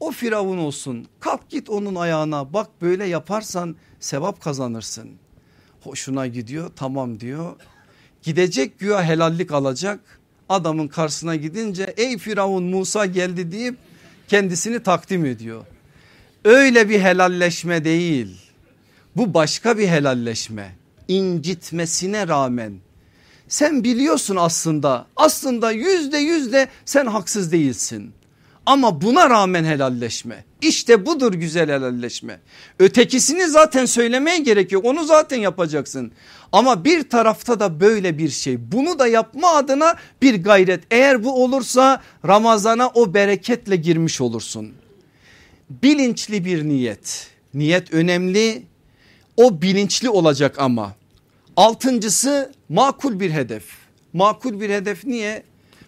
o firavun olsun kalk git onun ayağına bak böyle yaparsan sevap kazanırsın. Hoşuna gidiyor tamam diyor. Gidecek güya helallik alacak adamın karşısına gidince ey firavun Musa geldi deyip kendisini takdim ediyor. Öyle bir helalleşme değil bu başka bir helalleşme incitmesine rağmen sen biliyorsun aslında aslında yüzde yüzde sen haksız değilsin. Ama buna rağmen helalleşme. İşte budur güzel helalleşme. Ötekisini zaten söylemeye gerek yok. Onu zaten yapacaksın. Ama bir tarafta da böyle bir şey. Bunu da yapma adına bir gayret. Eğer bu olursa Ramazana o bereketle girmiş olursun. Bilinçli bir niyet. Niyet önemli. O bilinçli olacak ama. Altıncısı makul bir hedef. Makul bir hedef niye?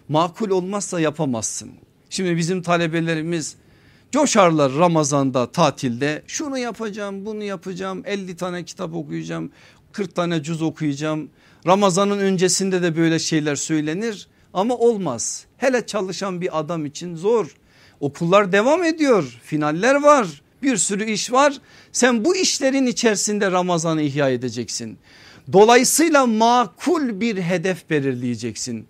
Makul olmazsa yapamazsın. Şimdi bizim talebelerimiz coşarlar Ramazan'da tatilde şunu yapacağım bunu yapacağım 50 tane kitap okuyacağım 40 tane cüz okuyacağım. Ramazanın öncesinde de böyle şeyler söylenir ama olmaz. Hele çalışan bir adam için zor. Okullar devam ediyor finaller var bir sürü iş var. Sen bu işlerin içerisinde Ramazan'ı ihya edeceksin. Dolayısıyla makul bir hedef belirleyeceksin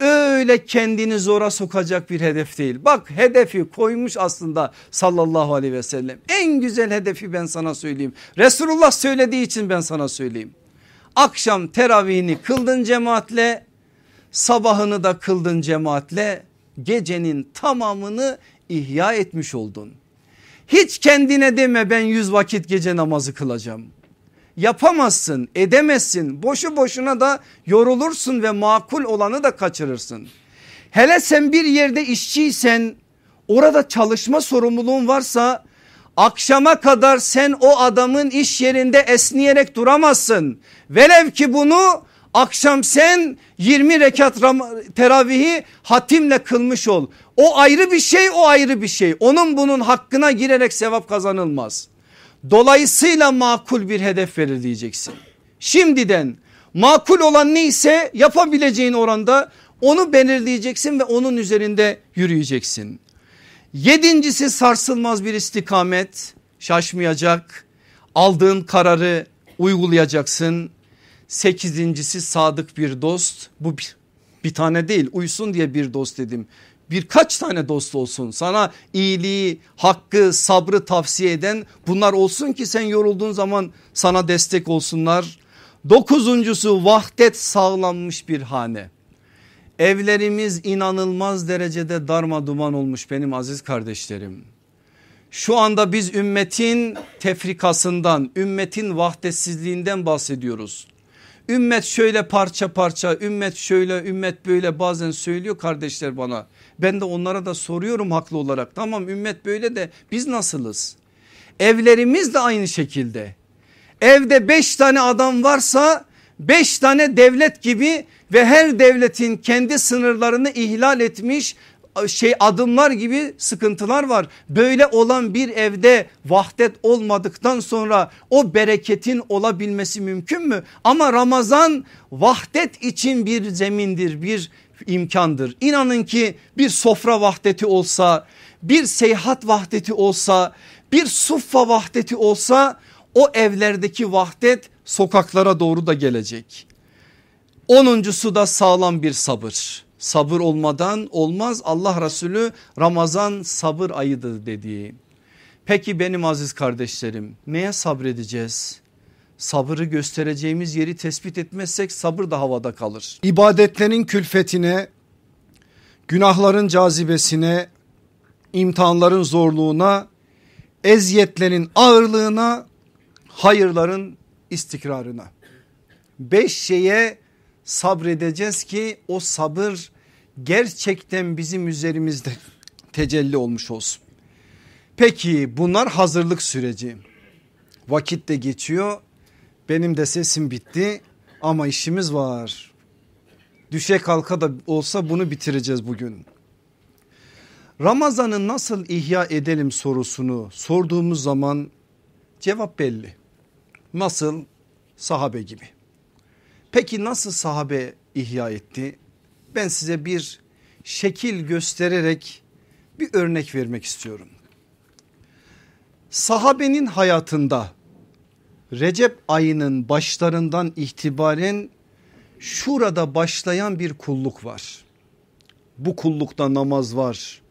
öyle kendini zora sokacak bir hedef değil. Bak hedefi koymuş aslında sallallahu aleyhi ve sellem. En güzel hedefi ben sana söyleyeyim. Resulullah söylediği için ben sana söyleyeyim. Akşam teravihini kıldın cemaatle sabahını da kıldın cemaatle gecenin tamamını ihya etmiş oldun. Hiç kendine deme ben yüz vakit gece namazı kılacağım yapamazsın edemezsin boşu boşuna da yorulursun ve makul olanı da kaçırırsın. Hele sen bir yerde işçiysen orada çalışma sorumluluğun varsa akşama kadar sen o adamın iş yerinde esniyerek duramazsın. Velev ki bunu akşam sen 20 rekat teravihi hatimle kılmış ol. O ayrı bir şey o ayrı bir şey. Onun bunun hakkına girerek sevap kazanılmaz. Dolayısıyla makul bir hedef verir diyeceksin. Şimdiden makul olan neyse yapabileceğin oranda onu belirleyeceksin ve onun üzerinde yürüyeceksin. Yedincisi sarsılmaz bir istikamet şaşmayacak aldığın kararı uygulayacaksın. Sekizincisi sadık bir dost bu bir, bir tane değil uysun diye bir dost dedim birkaç tane dost olsun sana iyiliği hakkı sabrı tavsiye eden bunlar olsun ki sen yorulduğun zaman sana destek olsunlar. Dokuzuncusu vahdet sağlanmış bir hane. Evlerimiz inanılmaz derecede darma duman olmuş benim aziz kardeşlerim. Şu anda biz ümmetin tefrikasından, ümmetin vahdetsizliğinden bahsediyoruz. Ümmet şöyle parça parça, ümmet şöyle, ümmet böyle bazen söylüyor kardeşler bana. Ben de onlara da soruyorum haklı olarak. Tamam ümmet böyle de biz nasılız? Evlerimiz de aynı şekilde. Evde beş tane adam varsa beş tane devlet gibi ve her devletin kendi sınırlarını ihlal etmiş şey adımlar gibi sıkıntılar var. Böyle olan bir evde vahdet olmadıktan sonra o bereketin olabilmesi mümkün mü? Ama Ramazan vahdet için bir zemindir bir imkandır. İnanın ki bir sofra vahdeti olsa bir seyahat vahdeti olsa bir suffa vahdeti olsa o evlerdeki vahdet sokaklara doğru da gelecek. Onuncusu da sağlam bir sabır. Sabır olmadan olmaz Allah Resulü Ramazan sabır ayıdır dediği. Peki benim aziz kardeşlerim neye sabredeceğiz? Sabırı göstereceğimiz yeri tespit etmezsek sabır da havada kalır. İbadetlerin külfetine, günahların cazibesine, imtihanların zorluğuna, eziyetlerin ağırlığına, hayırların istikrarına. Beş şeye sabredeceğiz ki o sabır gerçekten bizim üzerimizde tecelli olmuş olsun. Peki bunlar hazırlık süreci. Vakit de geçiyor. Benim de sesim bitti ama işimiz var. Düşe kalka da olsa bunu bitireceğiz bugün. Ramazan'ı nasıl ihya edelim sorusunu sorduğumuz zaman cevap belli. Nasıl? Sahabe gibi. Peki nasıl sahabe ihya etti? Ben size bir şekil göstererek bir örnek vermek istiyorum. Sahabenin hayatında Recep ayının başlarından itibaren şurada başlayan bir kulluk var. Bu kullukta namaz var,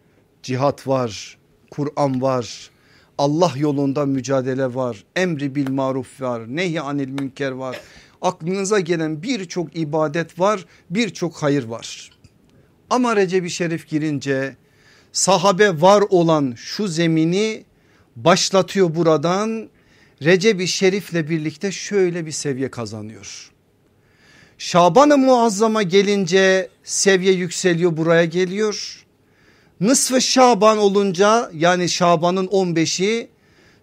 cihat var, Kur'an var, Allah yolunda mücadele var, emri bil maruf var, nehy anil münker var, aklınıza gelen birçok ibadet var birçok hayır var. Ama Recep-i Şerif girince sahabe var olan şu zemini başlatıyor buradan. Recep-i Şerif'le birlikte şöyle bir seviye kazanıyor. Şaban-ı Muazzam'a gelince seviye yükseliyor buraya geliyor. Nısfı Şaban olunca yani Şaban'ın 15'i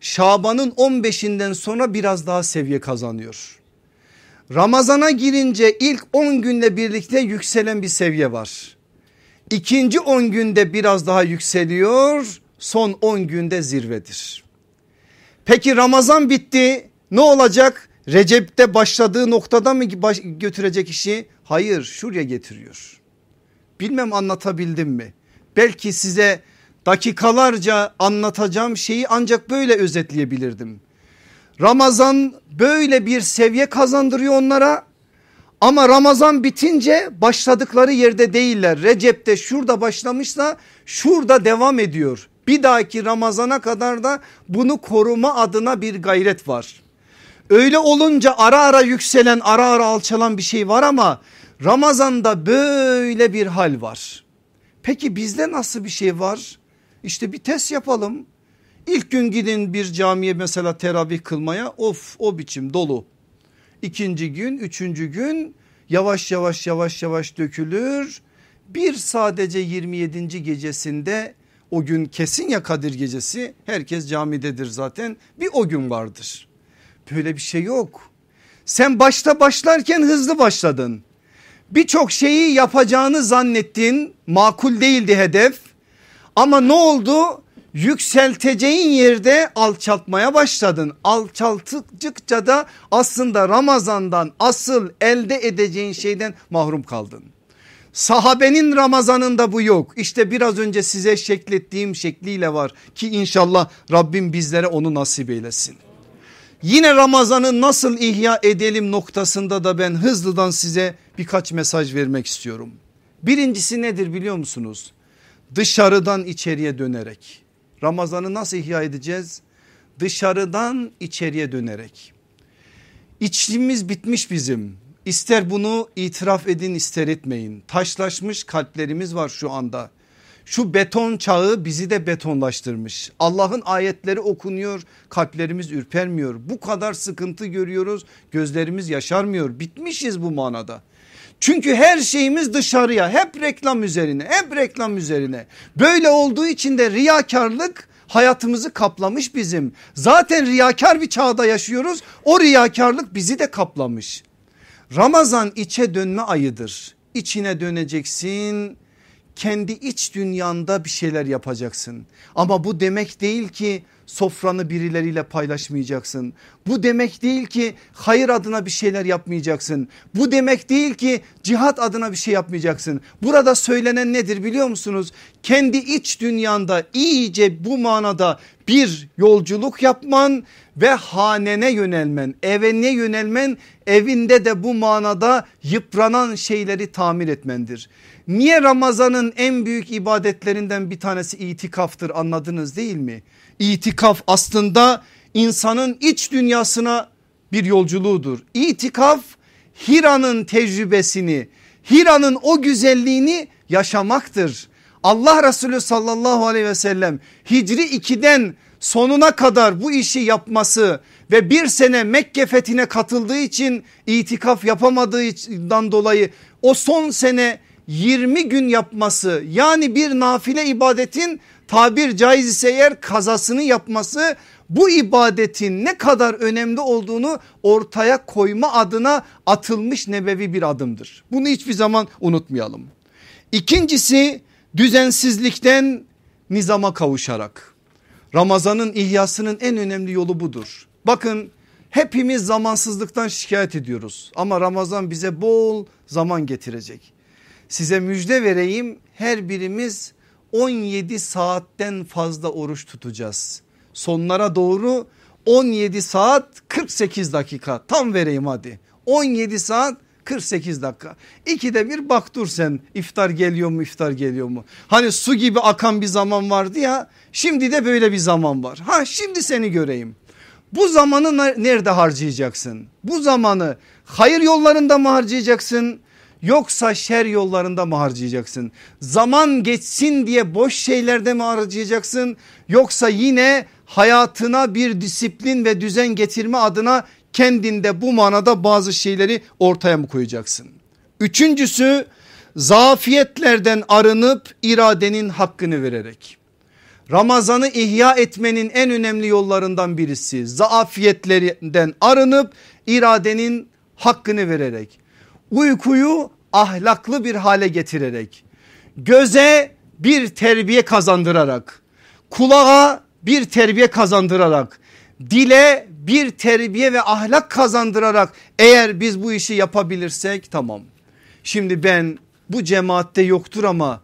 Şaban'ın 15'inden sonra biraz daha seviye kazanıyor. Ramazana girince ilk 10 günle birlikte yükselen bir seviye var. İkinci 10 günde biraz daha yükseliyor son 10 günde zirvedir. Peki Ramazan bitti ne olacak? Recep'te başladığı noktada mı götürecek işi? Hayır şuraya getiriyor. Bilmem anlatabildim mi? Belki size dakikalarca anlatacağım şeyi ancak böyle özetleyebilirdim. Ramazan böyle bir seviye kazandırıyor onlara ama Ramazan bitince başladıkları yerde değiller. Recep'te şurada başlamışsa şurada devam ediyor. Bir dahaki Ramazan'a kadar da bunu koruma adına bir gayret var. Öyle olunca ara ara yükselen ara ara alçalan bir şey var ama Ramazan'da böyle bir hal var. Peki bizde nasıl bir şey var? İşte bir test yapalım. İlk gün gidin bir camiye mesela teravih kılmaya of o biçim dolu. İkinci gün üçüncü gün yavaş yavaş yavaş yavaş dökülür. Bir sadece 27. gecesinde o gün kesin ya Kadir gecesi herkes camidedir zaten bir o gün vardır. Böyle bir şey yok. Sen başta başlarken hızlı başladın. Birçok şeyi yapacağını zannettin makul değildi hedef ama ne oldu? Yükselteceğin yerde alçaltmaya başladın. Alçalttıkça da aslında Ramazan'dan asıl elde edeceğin şeyden mahrum kaldın. Sahabenin Ramazanında bu yok. İşte biraz önce size şeklettiğim şekliyle var ki inşallah Rabbim bizlere onu nasip eylesin. Yine Ramazan'ı nasıl ihya edelim noktasında da ben hızlıdan size birkaç mesaj vermek istiyorum. Birincisi nedir biliyor musunuz? Dışarıdan içeriye dönerek. Ramazan'ı nasıl ihya edeceğiz? Dışarıdan içeriye dönerek. İçliğimiz bitmiş bizim. İster bunu itiraf edin ister etmeyin. Taşlaşmış kalplerimiz var şu anda. Şu beton çağı bizi de betonlaştırmış. Allah'ın ayetleri okunuyor kalplerimiz ürpermiyor. Bu kadar sıkıntı görüyoruz gözlerimiz yaşarmıyor. Bitmişiz bu manada. Çünkü her şeyimiz dışarıya hep reklam üzerine hep reklam üzerine. Böyle olduğu için de riyakarlık hayatımızı kaplamış bizim. Zaten riyakar bir çağda yaşıyoruz o riyakarlık bizi de kaplamış. Ramazan içe dönme ayıdır. İçine döneceksin kendi iç dünyanda bir şeyler yapacaksın. Ama bu demek değil ki sofranı birileriyle paylaşmayacaksın. Bu demek değil ki hayır adına bir şeyler yapmayacaksın. Bu demek değil ki cihat adına bir şey yapmayacaksın. Burada söylenen nedir biliyor musunuz? Kendi iç dünyanda iyice bu manada bir yolculuk yapman ve hanene yönelmen, evine yönelmen, evinde de bu manada yıpranan şeyleri tamir etmendir. Niye Ramazan'ın en büyük ibadetlerinden bir tanesi itikaftır anladınız değil mi? İtikaf aslında insanın iç dünyasına bir yolculuğudur. İtikaf Hira'nın tecrübesini, Hira'nın o güzelliğini yaşamaktır. Allah Resulü sallallahu aleyhi ve sellem Hicri 2'den sonuna kadar bu işi yapması ve bir sene Mekke fethine katıldığı için itikaf yapamadığından dolayı o son sene 20 gün yapması yani bir nafile ibadetin tabir caiz ise eğer kazasını yapması bu ibadetin ne kadar önemli olduğunu ortaya koyma adına atılmış nebevi bir adımdır. Bunu hiçbir zaman unutmayalım. İkincisi düzensizlikten nizama kavuşarak. Ramazanın ihyasının en önemli yolu budur. Bakın hepimiz zamansızlıktan şikayet ediyoruz ama Ramazan bize bol zaman getirecek. Size müjde vereyim her birimiz 17 saatten fazla oruç tutacağız. Sonlara doğru 17 saat 48 dakika tam vereyim hadi. 17 saat 48 dakika. İkide bir bak dur sen iftar geliyor mu iftar geliyor mu? Hani su gibi akan bir zaman vardı ya şimdi de böyle bir zaman var. Ha şimdi seni göreyim. Bu zamanı nerede harcayacaksın? Bu zamanı hayır yollarında mı harcayacaksın? Yoksa şer yollarında mı harcayacaksın? Zaman geçsin diye boş şeylerde mi harcayacaksın yoksa yine hayatına bir disiplin ve düzen getirme adına kendinde bu manada bazı şeyleri ortaya mı koyacaksın? Üçüncüsü zafiyetlerden arınıp iradenin hakkını vererek. Ramazanı ihya etmenin en önemli yollarından birisi zaafiyetlerinden arınıp iradenin hakkını vererek. Uykuyu ahlaklı bir hale getirerek. Göze bir terbiye kazandırarak. Kulağa bir terbiye kazandırarak. Dile bir terbiye ve ahlak kazandırarak eğer biz bu işi yapabilirsek tamam. Şimdi ben bu cemaatte yoktur ama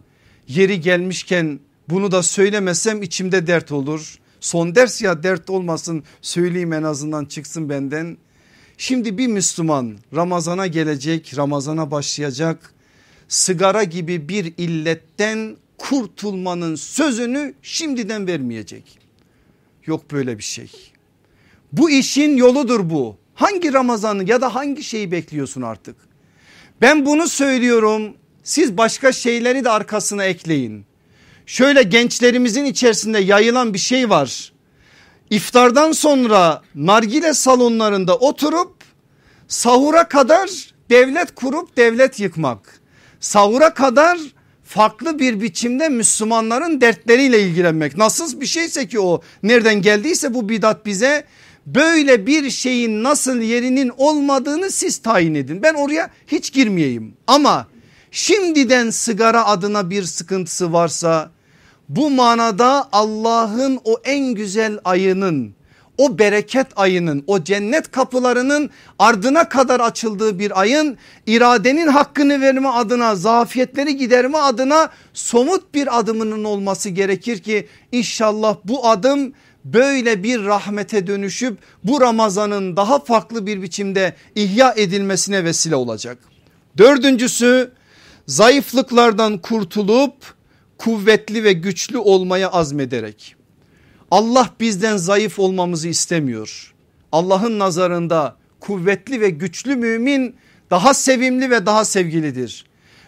yeri gelmişken bunu da söylemesem içimde dert olur. Son ders ya dert olmasın söyleyeyim en azından çıksın benden. Şimdi bir Müslüman Ramazana gelecek Ramazana başlayacak sigara gibi bir illetten kurtulmanın sözünü şimdiden vermeyecek. Yok böyle bir şey. Bu işin yoludur bu. Hangi Ramazanı ya da hangi şeyi bekliyorsun artık? Ben bunu söylüyorum siz başka şeyleri de arkasına ekleyin. Şöyle gençlerimizin içerisinde yayılan bir şey var. İftardan sonra nargile salonlarında oturup sahura kadar devlet kurup devlet yıkmak. Sahura kadar farklı bir biçimde Müslümanların dertleriyle ilgilenmek. Nasıl bir şeyse ki o nereden geldiyse bu bidat bize böyle bir şeyin nasıl yerinin olmadığını siz tayin edin. Ben oraya hiç girmeyeyim ama şimdiden sigara adına bir sıkıntısı varsa bu manada Allah'ın o en güzel ayının o bereket ayının o cennet kapılarının ardına kadar açıldığı bir ayın iradenin hakkını verme adına zafiyetleri giderme adına somut bir adımının olması gerekir ki inşallah bu adım böyle bir rahmete dönüşüp bu Ramazan'ın daha farklı bir biçimde ihya edilmesine vesile olacak. Dördüncüsü zayıflıklardan kurtulup kuvvetli ve güçlü olmaya azmederek. Allah bizden zayıf olmamızı istemiyor. Allah'ın nazarında kuvvetli ve güçlü mümin daha sevimli ve daha sevgilidir.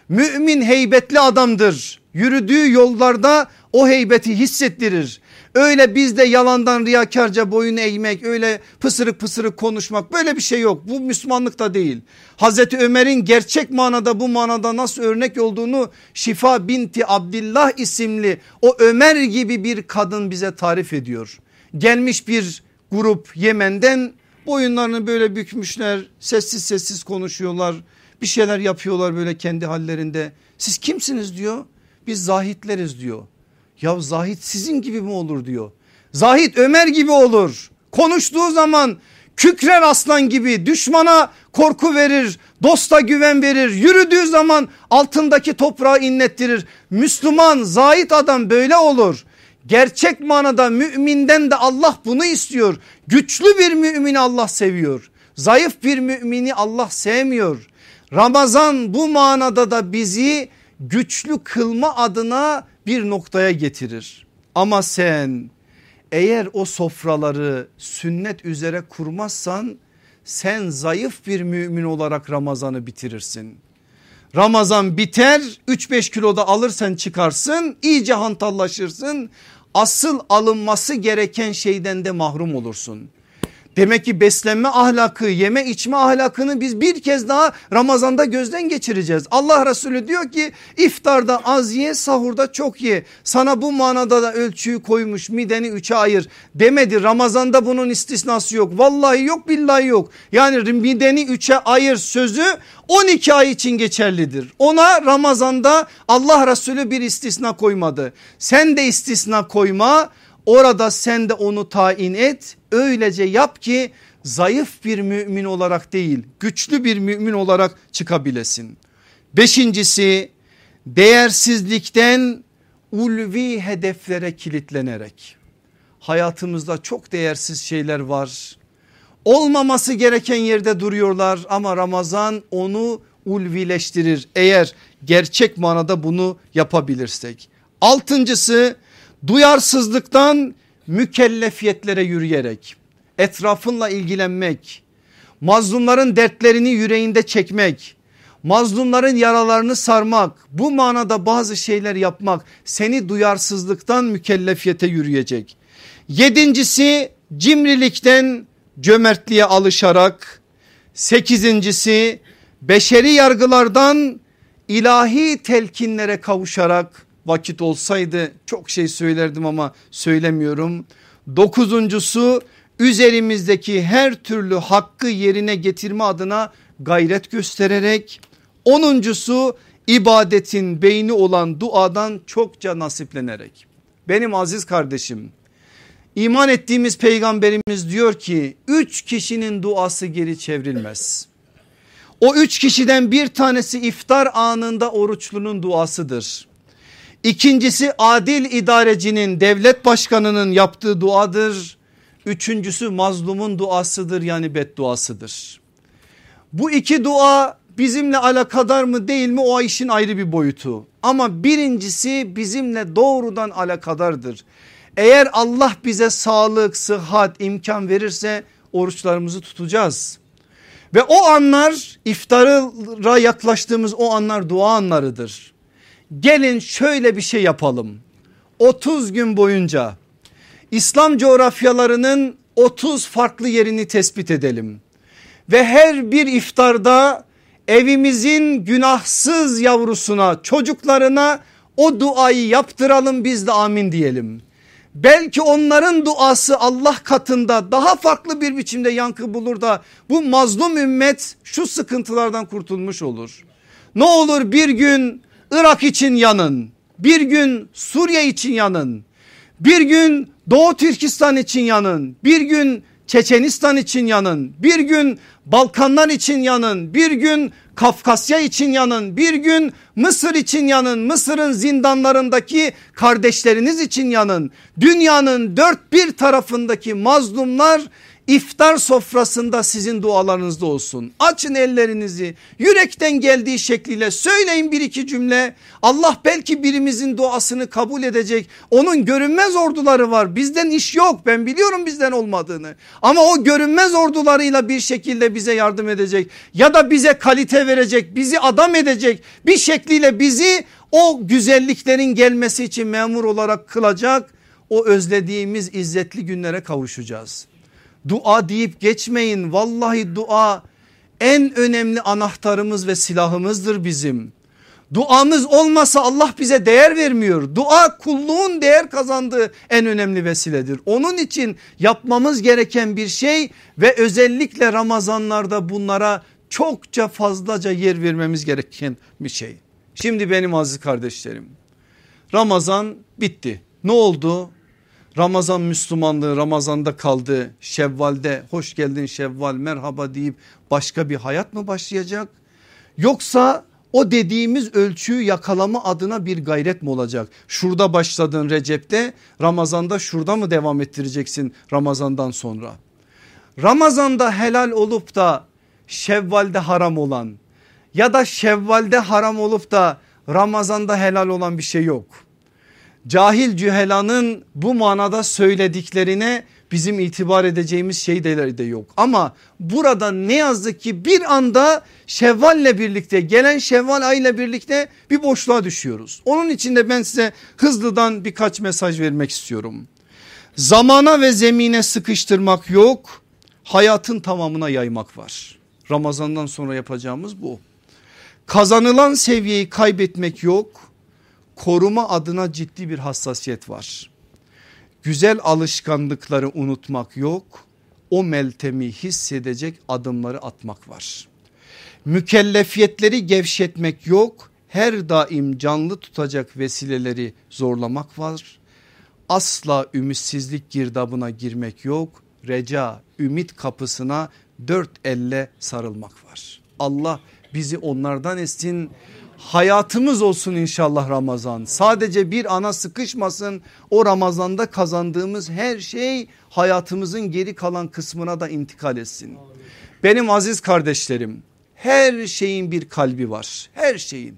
Mümin heybetli adamdır. Yürüdüğü yollarda o heybeti hissettirir. Öyle bizde yalandan riyakarca boyun eğmek öyle pısırık pısırık konuşmak böyle bir şey yok. Bu Müslümanlık da değil. Hazreti Ömer'in gerçek manada bu manada nasıl örnek olduğunu Şifa binti Abdullah isimli o Ömer gibi bir kadın bize tarif ediyor. Gelmiş bir grup Yemen'den boyunlarını böyle bükmüşler sessiz sessiz konuşuyorlar bir şeyler yapıyorlar böyle kendi hallerinde. Siz kimsiniz diyor biz zahitleriz diyor. Ya Zahit sizin gibi mi olur diyor. Zahit Ömer gibi olur. Konuştuğu zaman kükrer aslan gibi düşmana korku verir dosta güven verir. Yürüdüğü zaman altındaki toprağı inlettirir. Müslüman zahit adam böyle olur. Gerçek manada müminden de Allah bunu istiyor. Güçlü bir mümini Allah seviyor. Zayıf bir mümini Allah sevmiyor. Ramazan bu manada da bizi güçlü kılma adına bir noktaya getirir. Ama sen eğer o sofraları sünnet üzere kurmazsan sen zayıf bir mümin olarak Ramazan'ı bitirirsin. Ramazan biter 3-5 kiloda alırsan çıkarsın iyice hantallaşırsın. Asıl alınması gereken şeyden de mahrum olursun. Demek ki beslenme ahlakı yeme içme ahlakını biz bir kez daha Ramazan'da gözden geçireceğiz. Allah Resulü diyor ki iftarda az ye sahurda çok ye. Sana bu manada da ölçüyü koymuş mideni üçe ayır demedi. Ramazan'da bunun istisnası yok. Vallahi yok billahi yok. Yani mideni üçe ayır sözü 12 ay için geçerlidir. Ona Ramazan'da Allah Resulü bir istisna koymadı. Sen de istisna koyma Orada sen de onu tayin et öylece yap ki zayıf bir mümin olarak değil güçlü bir mümin olarak çıkabilesin. Beşincisi değersizlikten ulvi hedeflere kilitlenerek hayatımızda çok değersiz şeyler var. Olmaması gereken yerde duruyorlar ama Ramazan onu ulvileştirir eğer gerçek manada bunu yapabilirsek. Altıncısı duyarsızlıktan mükellefiyetlere yürüyerek etrafınla ilgilenmek, mazlumların dertlerini yüreğinde çekmek, mazlumların yaralarını sarmak bu manada bazı şeyler yapmak seni duyarsızlıktan mükellefiyete yürüyecek. Yedincisi cimrilikten cömertliğe alışarak sekizincisi beşeri yargılardan ilahi telkinlere kavuşarak vakit olsaydı çok şey söylerdim ama söylemiyorum. Dokuzuncusu üzerimizdeki her türlü hakkı yerine getirme adına gayret göstererek onuncusu ibadetin beyni olan duadan çokça nasiplenerek. Benim aziz kardeşim iman ettiğimiz peygamberimiz diyor ki üç kişinin duası geri çevrilmez. O üç kişiden bir tanesi iftar anında oruçlunun duasıdır. İkincisi adil idarecinin devlet başkanının yaptığı duadır. Üçüncüsü mazlumun duasıdır yani bedduasıdır. Bu iki dua bizimle alakadar mı değil mi o işin ayrı bir boyutu. Ama birincisi bizimle doğrudan alakadardır. Eğer Allah bize sağlık, sıhhat, imkan verirse oruçlarımızı tutacağız. Ve o anlar iftara yaklaştığımız o anlar dua anlarıdır. Gelin şöyle bir şey yapalım. 30 gün boyunca İslam coğrafyalarının 30 farklı yerini tespit edelim. Ve her bir iftarda evimizin günahsız yavrusuna çocuklarına o duayı yaptıralım biz de amin diyelim. Belki onların duası Allah katında daha farklı bir biçimde yankı bulur da bu mazlum ümmet şu sıkıntılardan kurtulmuş olur. Ne olur bir gün Irak için yanın, bir gün Suriye için yanın, bir gün Doğu Türkistan için yanın, bir gün Çeçenistan için yanın, bir gün Balkanlar için yanın, bir gün Kafkasya için yanın, bir gün Mısır için yanın, Mısır'ın zindanlarındaki kardeşleriniz için yanın. Dünyanın dört bir tarafındaki mazlumlar iftar sofrasında sizin dualarınızda olsun. Açın ellerinizi yürekten geldiği şekliyle söyleyin bir iki cümle. Allah belki birimizin duasını kabul edecek. Onun görünmez orduları var. Bizden iş yok. Ben biliyorum bizden olmadığını. Ama o görünmez ordularıyla bir şekilde bize yardım edecek. Ya da bize kalite verecek. Bizi adam edecek. Bir şekliyle bizi o güzelliklerin gelmesi için memur olarak kılacak. O özlediğimiz izzetli günlere kavuşacağız. Dua deyip geçmeyin. Vallahi dua en önemli anahtarımız ve silahımızdır bizim. Duamız olmasa Allah bize değer vermiyor. Dua kulluğun değer kazandığı en önemli vesiledir. Onun için yapmamız gereken bir şey ve özellikle Ramazanlarda bunlara çokça fazlaca yer vermemiz gereken bir şey. Şimdi benim aziz kardeşlerim Ramazan bitti. Ne oldu? Ramazan Müslümanlığı Ramazan'da kaldı. Şevval'de hoş geldin Şevval merhaba deyip başka bir hayat mı başlayacak? Yoksa o dediğimiz ölçüyü yakalama adına bir gayret mi olacak? Şurada başladın Recep'te Ramazan'da şurada mı devam ettireceksin Ramazan'dan sonra? Ramazan'da helal olup da Şevval'de haram olan ya da Şevval'de haram olup da Ramazan'da helal olan bir şey yok cahil cühelanın bu manada söylediklerine bizim itibar edeceğimiz şeyler de yok. Ama burada ne yazık ki bir anda Şevval'le birlikte gelen Şevval ayıyla birlikte bir boşluğa düşüyoruz. Onun için de ben size hızlıdan birkaç mesaj vermek istiyorum. Zamana ve zemine sıkıştırmak yok hayatın tamamına yaymak var. Ramazandan sonra yapacağımız bu. Kazanılan seviyeyi kaybetmek yok koruma adına ciddi bir hassasiyet var. Güzel alışkanlıkları unutmak yok. O meltemi hissedecek adımları atmak var. Mükellefiyetleri gevşetmek yok. Her daim canlı tutacak vesileleri zorlamak var. Asla ümitsizlik girdabına girmek yok. Reca, ümit kapısına dört elle sarılmak var. Allah bizi onlardan etsin hayatımız olsun inşallah Ramazan. Sadece bir ana sıkışmasın o Ramazan'da kazandığımız her şey hayatımızın geri kalan kısmına da intikal etsin. Benim aziz kardeşlerim her şeyin bir kalbi var her şeyin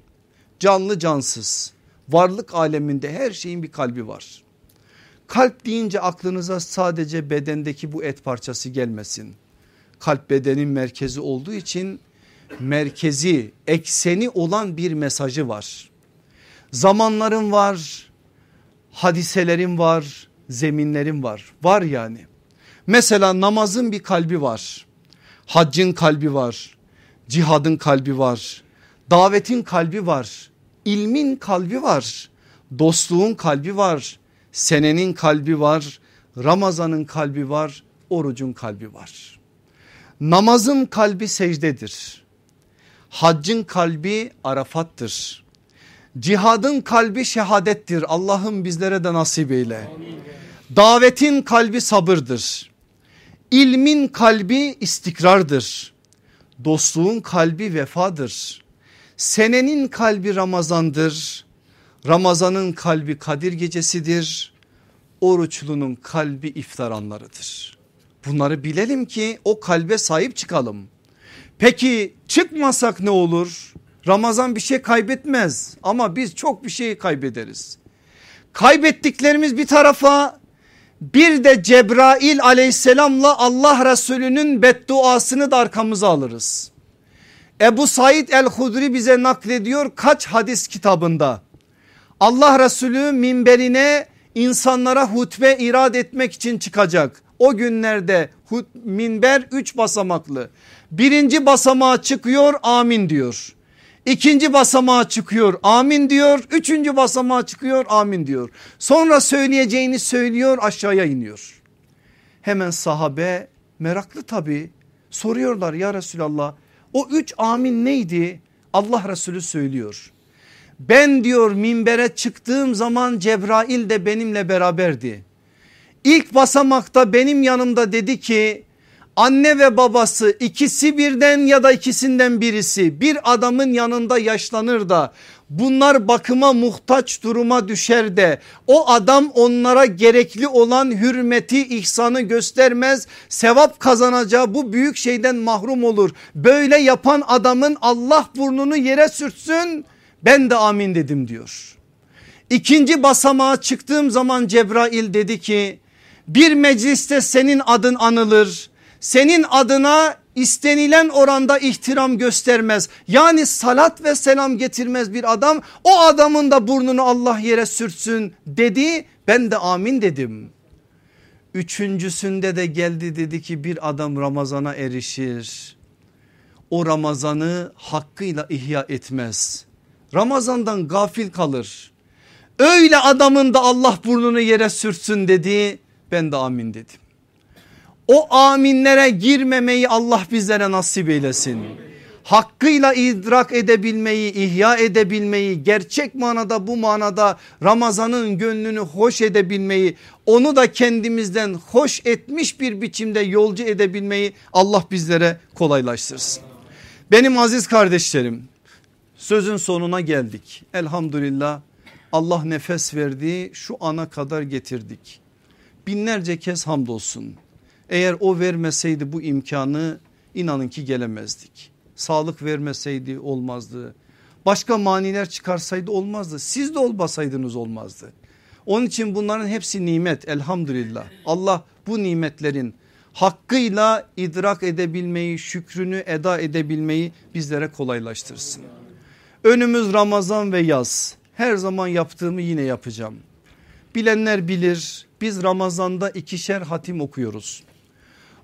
canlı cansız varlık aleminde her şeyin bir kalbi var. Kalp deyince aklınıza sadece bedendeki bu et parçası gelmesin. Kalp bedenin merkezi olduğu için merkezi ekseni olan bir mesajı var. Zamanların var hadiselerin var zeminlerin var var yani. Mesela namazın bir kalbi var haccın kalbi var cihadın kalbi var davetin kalbi var ilmin kalbi var dostluğun kalbi var senenin kalbi var Ramazan'ın kalbi var orucun kalbi var. Namazın kalbi secdedir. Haccın kalbi Arafat'tır. Cihadın kalbi şehadettir. Allah'ım bizlere de nasip eyle. Davetin kalbi sabırdır. İlmin kalbi istikrardır. Dostluğun kalbi vefadır. Senenin kalbi Ramazan'dır. Ramazan'ın kalbi Kadir gecesidir. Oruçlunun kalbi iftar anlarıdır. Bunları bilelim ki o kalbe sahip çıkalım. Peki çıkmasak ne olur? Ramazan bir şey kaybetmez ama biz çok bir şey kaybederiz. Kaybettiklerimiz bir tarafa bir de Cebrail aleyhisselamla Allah Resulü'nün bedduasını da arkamıza alırız. Ebu Said el-Hudri bize naklediyor kaç hadis kitabında. Allah Resulü minberine insanlara hutbe irad etmek için çıkacak. O günlerde minber üç basamaklı. Birinci basamağa çıkıyor amin diyor. İkinci basamağa çıkıyor amin diyor. Üçüncü basamağa çıkıyor amin diyor. Sonra söyleyeceğini söylüyor aşağıya iniyor. Hemen sahabe meraklı tabi soruyorlar ya Resulallah o üç amin neydi? Allah Resulü söylüyor. Ben diyor minbere çıktığım zaman Cebrail de benimle beraberdi. İlk basamakta benim yanımda dedi ki anne ve babası ikisi birden ya da ikisinden birisi bir adamın yanında yaşlanır da bunlar bakıma muhtaç duruma düşer de o adam onlara gerekli olan hürmeti ihsanı göstermez sevap kazanacağı bu büyük şeyden mahrum olur. Böyle yapan adamın Allah burnunu yere sürtsün ben de amin dedim diyor. İkinci basamağa çıktığım zaman Cebrail dedi ki bir mecliste senin adın anılır. Senin adına istenilen oranda ihtiram göstermez. Yani salat ve selam getirmez bir adam o adamın da burnunu Allah yere sürtsün dedi ben de amin dedim. Üçüncüsünde de geldi dedi ki bir adam Ramazana erişir. O Ramazanı hakkıyla ihya etmez. Ramazandan gafil kalır. Öyle adamın da Allah burnunu yere sürtsün dedi. Ben de amin dedim. O aminlere girmemeyi Allah bizlere nasip eylesin. Hakkıyla idrak edebilmeyi, ihya edebilmeyi, gerçek manada bu manada Ramazan'ın gönlünü hoş edebilmeyi, onu da kendimizden hoş etmiş bir biçimde yolcu edebilmeyi Allah bizlere kolaylaştırsın. Benim aziz kardeşlerim Sözün sonuna geldik. Elhamdülillah Allah nefes verdi şu ana kadar getirdik. Binlerce kez hamdolsun. Eğer o vermeseydi bu imkanı inanın ki gelemezdik. Sağlık vermeseydi olmazdı. Başka maniler çıkarsaydı olmazdı. Siz de olmasaydınız olmazdı. Onun için bunların hepsi nimet elhamdülillah. Allah bu nimetlerin hakkıyla idrak edebilmeyi, şükrünü eda edebilmeyi bizlere kolaylaştırsın. Önümüz Ramazan ve yaz. Her zaman yaptığımı yine yapacağım. Bilenler bilir biz Ramazan'da ikişer hatim okuyoruz.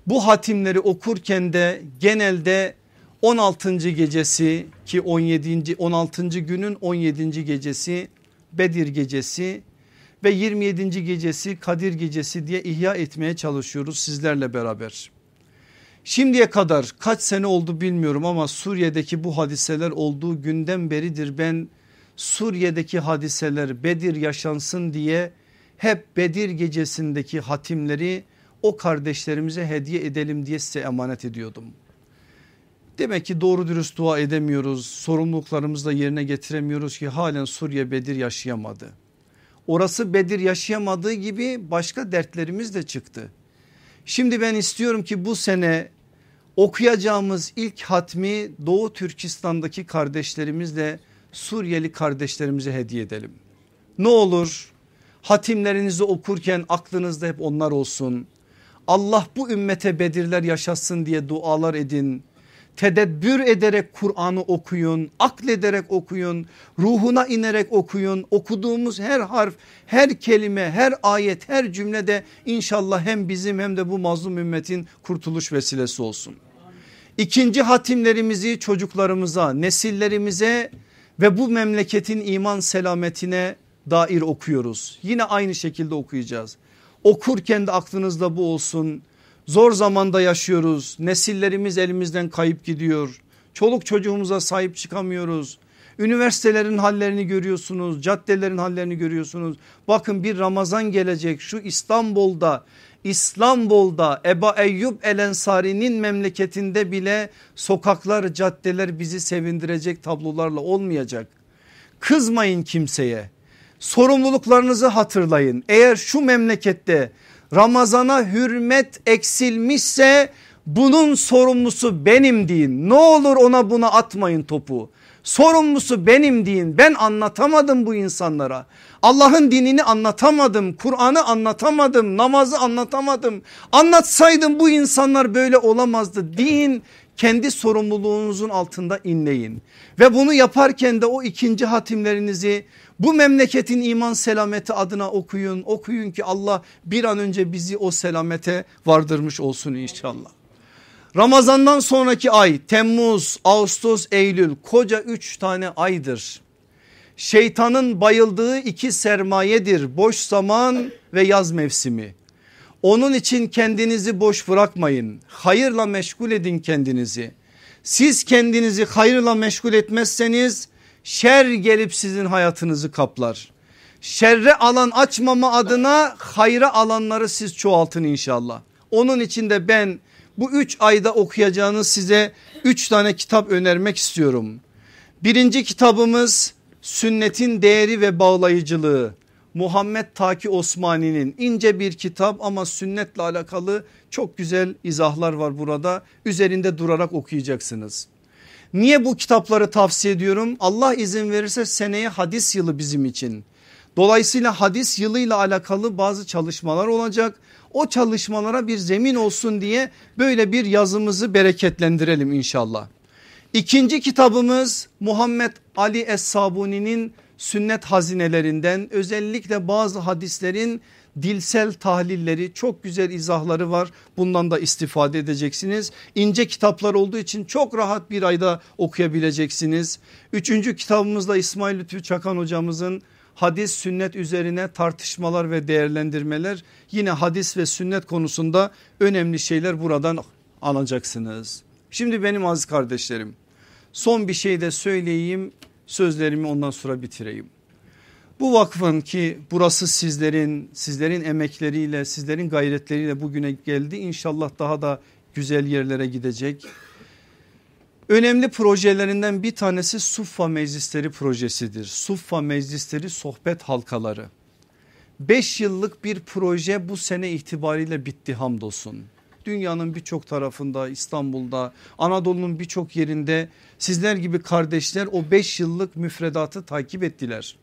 Bu hatimleri okurken de genelde 16. gecesi ki 17. 16. günün 17. gecesi Bedir gecesi ve 27. gecesi Kadir gecesi diye ihya etmeye çalışıyoruz sizlerle beraber. Şimdiye kadar kaç sene oldu bilmiyorum ama Suriye'deki bu hadiseler olduğu günden beridir ben Suriye'deki hadiseler Bedir yaşansın diye hep Bedir gecesindeki hatimleri o kardeşlerimize hediye edelim diye size emanet ediyordum. Demek ki doğru dürüst dua edemiyoruz sorumluluklarımızı da yerine getiremiyoruz ki halen Suriye Bedir yaşayamadı. Orası Bedir yaşayamadığı gibi başka dertlerimiz de çıktı. Şimdi ben istiyorum ki bu sene okuyacağımız ilk hatmi Doğu Türkistan'daki kardeşlerimizle Suriyeli kardeşlerimize hediye edelim. Ne olur hatimlerinizi okurken aklınızda hep onlar olsun. Allah bu ümmete bedirler yaşasın diye dualar edin. tedebbür ederek Kur'an'ı okuyun, aklederek okuyun, ruhuna inerek okuyun. Okuduğumuz her harf, her kelime, her ayet, her cümlede inşallah hem bizim hem de bu mazlum ümmetin kurtuluş vesilesi olsun. İkinci hatimlerimizi çocuklarımıza, nesillerimize ve bu memleketin iman selametine dair okuyoruz. Yine aynı şekilde okuyacağız. Okurken de aklınızda bu olsun. Zor zamanda yaşıyoruz. Nesillerimiz elimizden kayıp gidiyor. Çoluk çocuğumuza sahip çıkamıyoruz. Üniversitelerin hallerini görüyorsunuz, caddelerin hallerini görüyorsunuz. Bakın bir Ramazan gelecek şu İstanbul'da İstanbul'da Eba Eyyub El Ensari'nin memleketinde bile sokaklar caddeler bizi sevindirecek tablolarla olmayacak. Kızmayın kimseye sorumluluklarınızı hatırlayın. Eğer şu memlekette Ramazana hürmet eksilmişse bunun sorumlusu benim deyin. Ne olur ona buna atmayın topu. Sorumlusu benim deyin. Ben anlatamadım bu insanlara. Allah'ın dinini anlatamadım. Kur'an'ı anlatamadım. Namazı anlatamadım. Anlatsaydım bu insanlar böyle olamazdı. Din kendi sorumluluğunuzun altında inleyin. Ve bunu yaparken de o ikinci hatimlerinizi bu memleketin iman selameti adına okuyun. Okuyun ki Allah bir an önce bizi o selamete vardırmış olsun inşallah. Ramazandan sonraki ay Temmuz, Ağustos, Eylül koca üç tane aydır. Şeytanın bayıldığı iki sermayedir boş zaman ve yaz mevsimi. Onun için kendinizi boş bırakmayın. Hayırla meşgul edin kendinizi. Siz kendinizi hayırla meşgul etmezseniz şer gelip sizin hayatınızı kaplar. Şerre alan açmama adına hayra alanları siz çoğaltın inşallah. Onun için de ben bu üç ayda okuyacağınız size üç tane kitap önermek istiyorum. Birinci kitabımız sünnetin değeri ve bağlayıcılığı. Muhammed Taki Osmani'nin ince bir kitap ama sünnetle alakalı çok güzel izahlar var burada. Üzerinde durarak okuyacaksınız. Niye bu kitapları tavsiye ediyorum? Allah izin verirse seneye hadis yılı bizim için. Dolayısıyla hadis yılıyla alakalı bazı çalışmalar olacak. O çalışmalara bir zemin olsun diye böyle bir yazımızı bereketlendirelim inşallah. İkinci kitabımız Muhammed Ali Es-Sabuni'nin sünnet hazinelerinden özellikle bazı hadislerin dilsel tahlilleri çok güzel izahları var. Bundan da istifade edeceksiniz. İnce kitaplar olduğu için çok rahat bir ayda okuyabileceksiniz. Üçüncü kitabımızda İsmail Lütfü Çakan hocamızın hadis sünnet üzerine tartışmalar ve değerlendirmeler. Yine hadis ve sünnet konusunda önemli şeyler buradan alacaksınız. Şimdi benim aziz kardeşlerim son bir şey de söyleyeyim sözlerimi ondan sonra bitireyim. Bu vakfın ki burası sizlerin sizlerin emekleriyle sizlerin gayretleriyle bugüne geldi İnşallah daha da güzel yerlere gidecek. Önemli projelerinden bir tanesi Suffa Meclisleri projesidir. Suffa Meclisleri sohbet halkaları. 5 yıllık bir proje bu sene itibariyle bitti hamdolsun. Dünyanın birçok tarafında İstanbul'da Anadolu'nun birçok yerinde sizler gibi kardeşler o 5 yıllık müfredatı takip ettiler.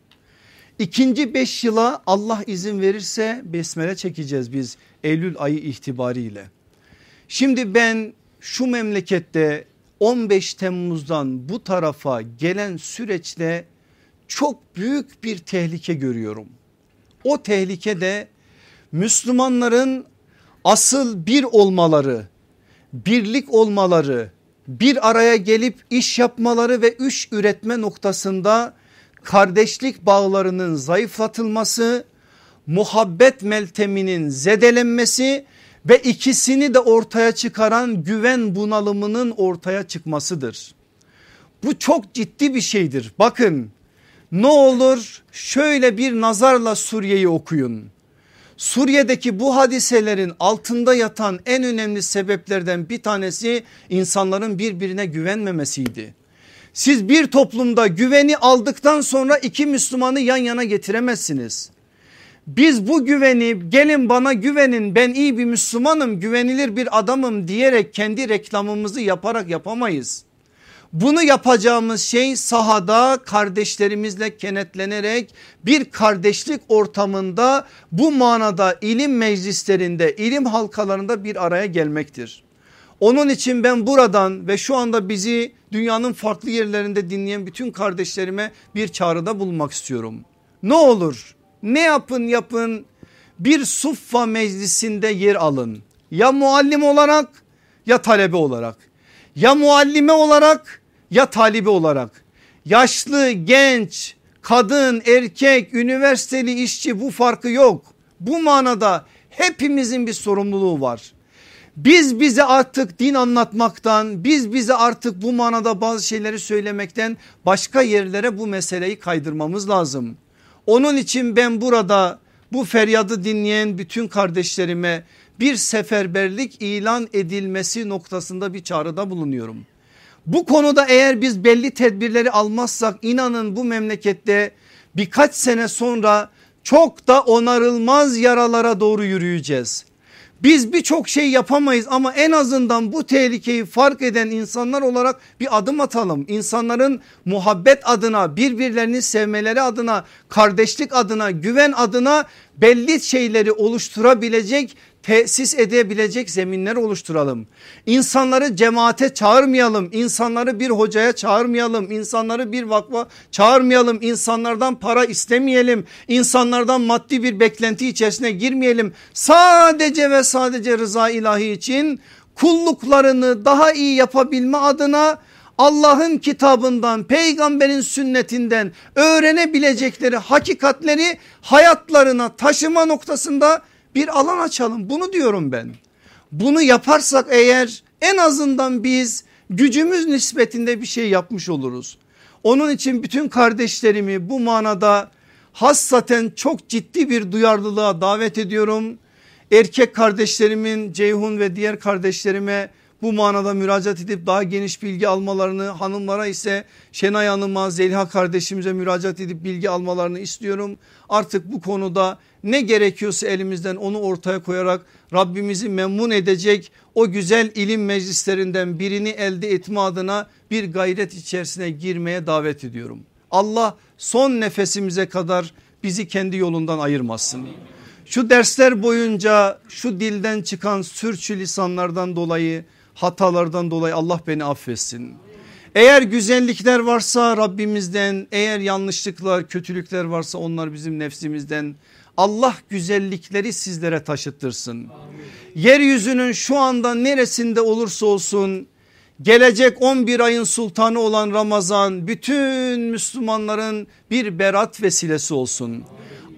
İkinci 5 yıla Allah izin verirse besmele çekeceğiz biz Eylül ayı itibariyle. Şimdi ben şu memlekette 15 Temmuz'dan bu tarafa gelen süreçte çok büyük bir tehlike görüyorum. O tehlike de Müslümanların asıl bir olmaları, birlik olmaları, bir araya gelip iş yapmaları ve iş üretme noktasında kardeşlik bağlarının zayıflatılması, muhabbet melteminin zedelenmesi ve ikisini de ortaya çıkaran güven bunalımının ortaya çıkmasıdır. Bu çok ciddi bir şeydir. Bakın ne olur şöyle bir nazarla Suriye'yi okuyun. Suriye'deki bu hadiselerin altında yatan en önemli sebeplerden bir tanesi insanların birbirine güvenmemesiydi. Siz bir toplumda güveni aldıktan sonra iki Müslümanı yan yana getiremezsiniz. Biz bu güveni gelin bana güvenin ben iyi bir Müslümanım güvenilir bir adamım diyerek kendi reklamımızı yaparak yapamayız. Bunu yapacağımız şey sahada kardeşlerimizle kenetlenerek bir kardeşlik ortamında bu manada ilim meclislerinde ilim halkalarında bir araya gelmektir. Onun için ben buradan ve şu anda bizi dünyanın farklı yerlerinde dinleyen bütün kardeşlerime bir çağrıda bulunmak istiyorum. Ne olur ne yapın yapın bir suffa meclisinde yer alın. Ya muallim olarak ya talebe olarak ya muallime olarak ya talibi olarak yaşlı genç kadın erkek üniversiteli işçi bu farkı yok. Bu manada hepimizin bir sorumluluğu var. Biz bize artık din anlatmaktan biz bize artık bu manada bazı şeyleri söylemekten başka yerlere bu meseleyi kaydırmamız lazım. Onun için ben burada bu feryadı dinleyen bütün kardeşlerime bir seferberlik ilan edilmesi noktasında bir çağrıda bulunuyorum. Bu konuda eğer biz belli tedbirleri almazsak inanın bu memlekette birkaç sene sonra çok da onarılmaz yaralara doğru yürüyeceğiz. Biz birçok şey yapamayız ama en azından bu tehlikeyi fark eden insanlar olarak bir adım atalım. İnsanların muhabbet adına birbirlerini sevmeleri adına kardeşlik adına güven adına belli şeyleri oluşturabilecek tesis edebilecek zeminler oluşturalım. İnsanları cemaate çağırmayalım. insanları bir hocaya çağırmayalım. insanları bir vakfa çağırmayalım. insanlardan para istemeyelim. insanlardan maddi bir beklenti içerisine girmeyelim. Sadece ve sadece rıza ilahi için kulluklarını daha iyi yapabilme adına Allah'ın kitabından peygamberin sünnetinden öğrenebilecekleri hakikatleri hayatlarına taşıma noktasında bir alan açalım bunu diyorum ben. Bunu yaparsak eğer en azından biz gücümüz nispetinde bir şey yapmış oluruz. Onun için bütün kardeşlerimi bu manada hassaten çok ciddi bir duyarlılığa davet ediyorum. Erkek kardeşlerimin Ceyhun ve diğer kardeşlerime bu manada müracaat edip daha geniş bilgi almalarını hanımlara ise Şenay Hanım'a Zeliha kardeşimize müracaat edip bilgi almalarını istiyorum. Artık bu konuda ne gerekiyorsa elimizden onu ortaya koyarak Rabbimizi memnun edecek o güzel ilim meclislerinden birini elde etme adına bir gayret içerisine girmeye davet ediyorum. Allah son nefesimize kadar bizi kendi yolundan ayırmasın. Şu dersler boyunca şu dilden çıkan sürçü lisanlardan dolayı hatalardan dolayı Allah beni affetsin. Eğer güzellikler varsa Rabbimizden eğer yanlışlıklar kötülükler varsa onlar bizim nefsimizden Allah güzellikleri sizlere taşıttırsın. Amin. Yeryüzünün şu anda neresinde olursa olsun gelecek 11 ayın sultanı olan Ramazan bütün Müslümanların bir berat vesilesi olsun. Amin.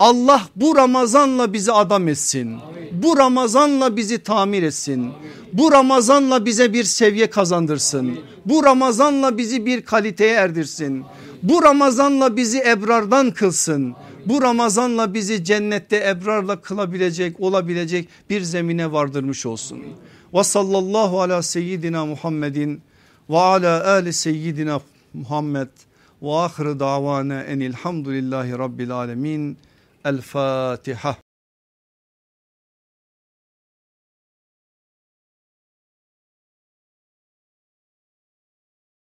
Allah bu Ramazanla bizi adam etsin. Amin. Bu Ramazanla bizi tamir etsin. Amin. Bu Ramazanla bize bir seviye kazandırsın. Amin. Bu Ramazanla bizi bir kaliteye erdirsin. Bu Ramazanla bizi ebrardan kılsın bu Ramazanla bizi cennette ebrarla kılabilecek olabilecek bir zemine vardırmış olsun. Ve sallallahu ala seyyidina Muhammedin ve ala ali seyyidina Muhammed ve ahire davana enilhamdülillahi rabbil alemin. El Fatiha.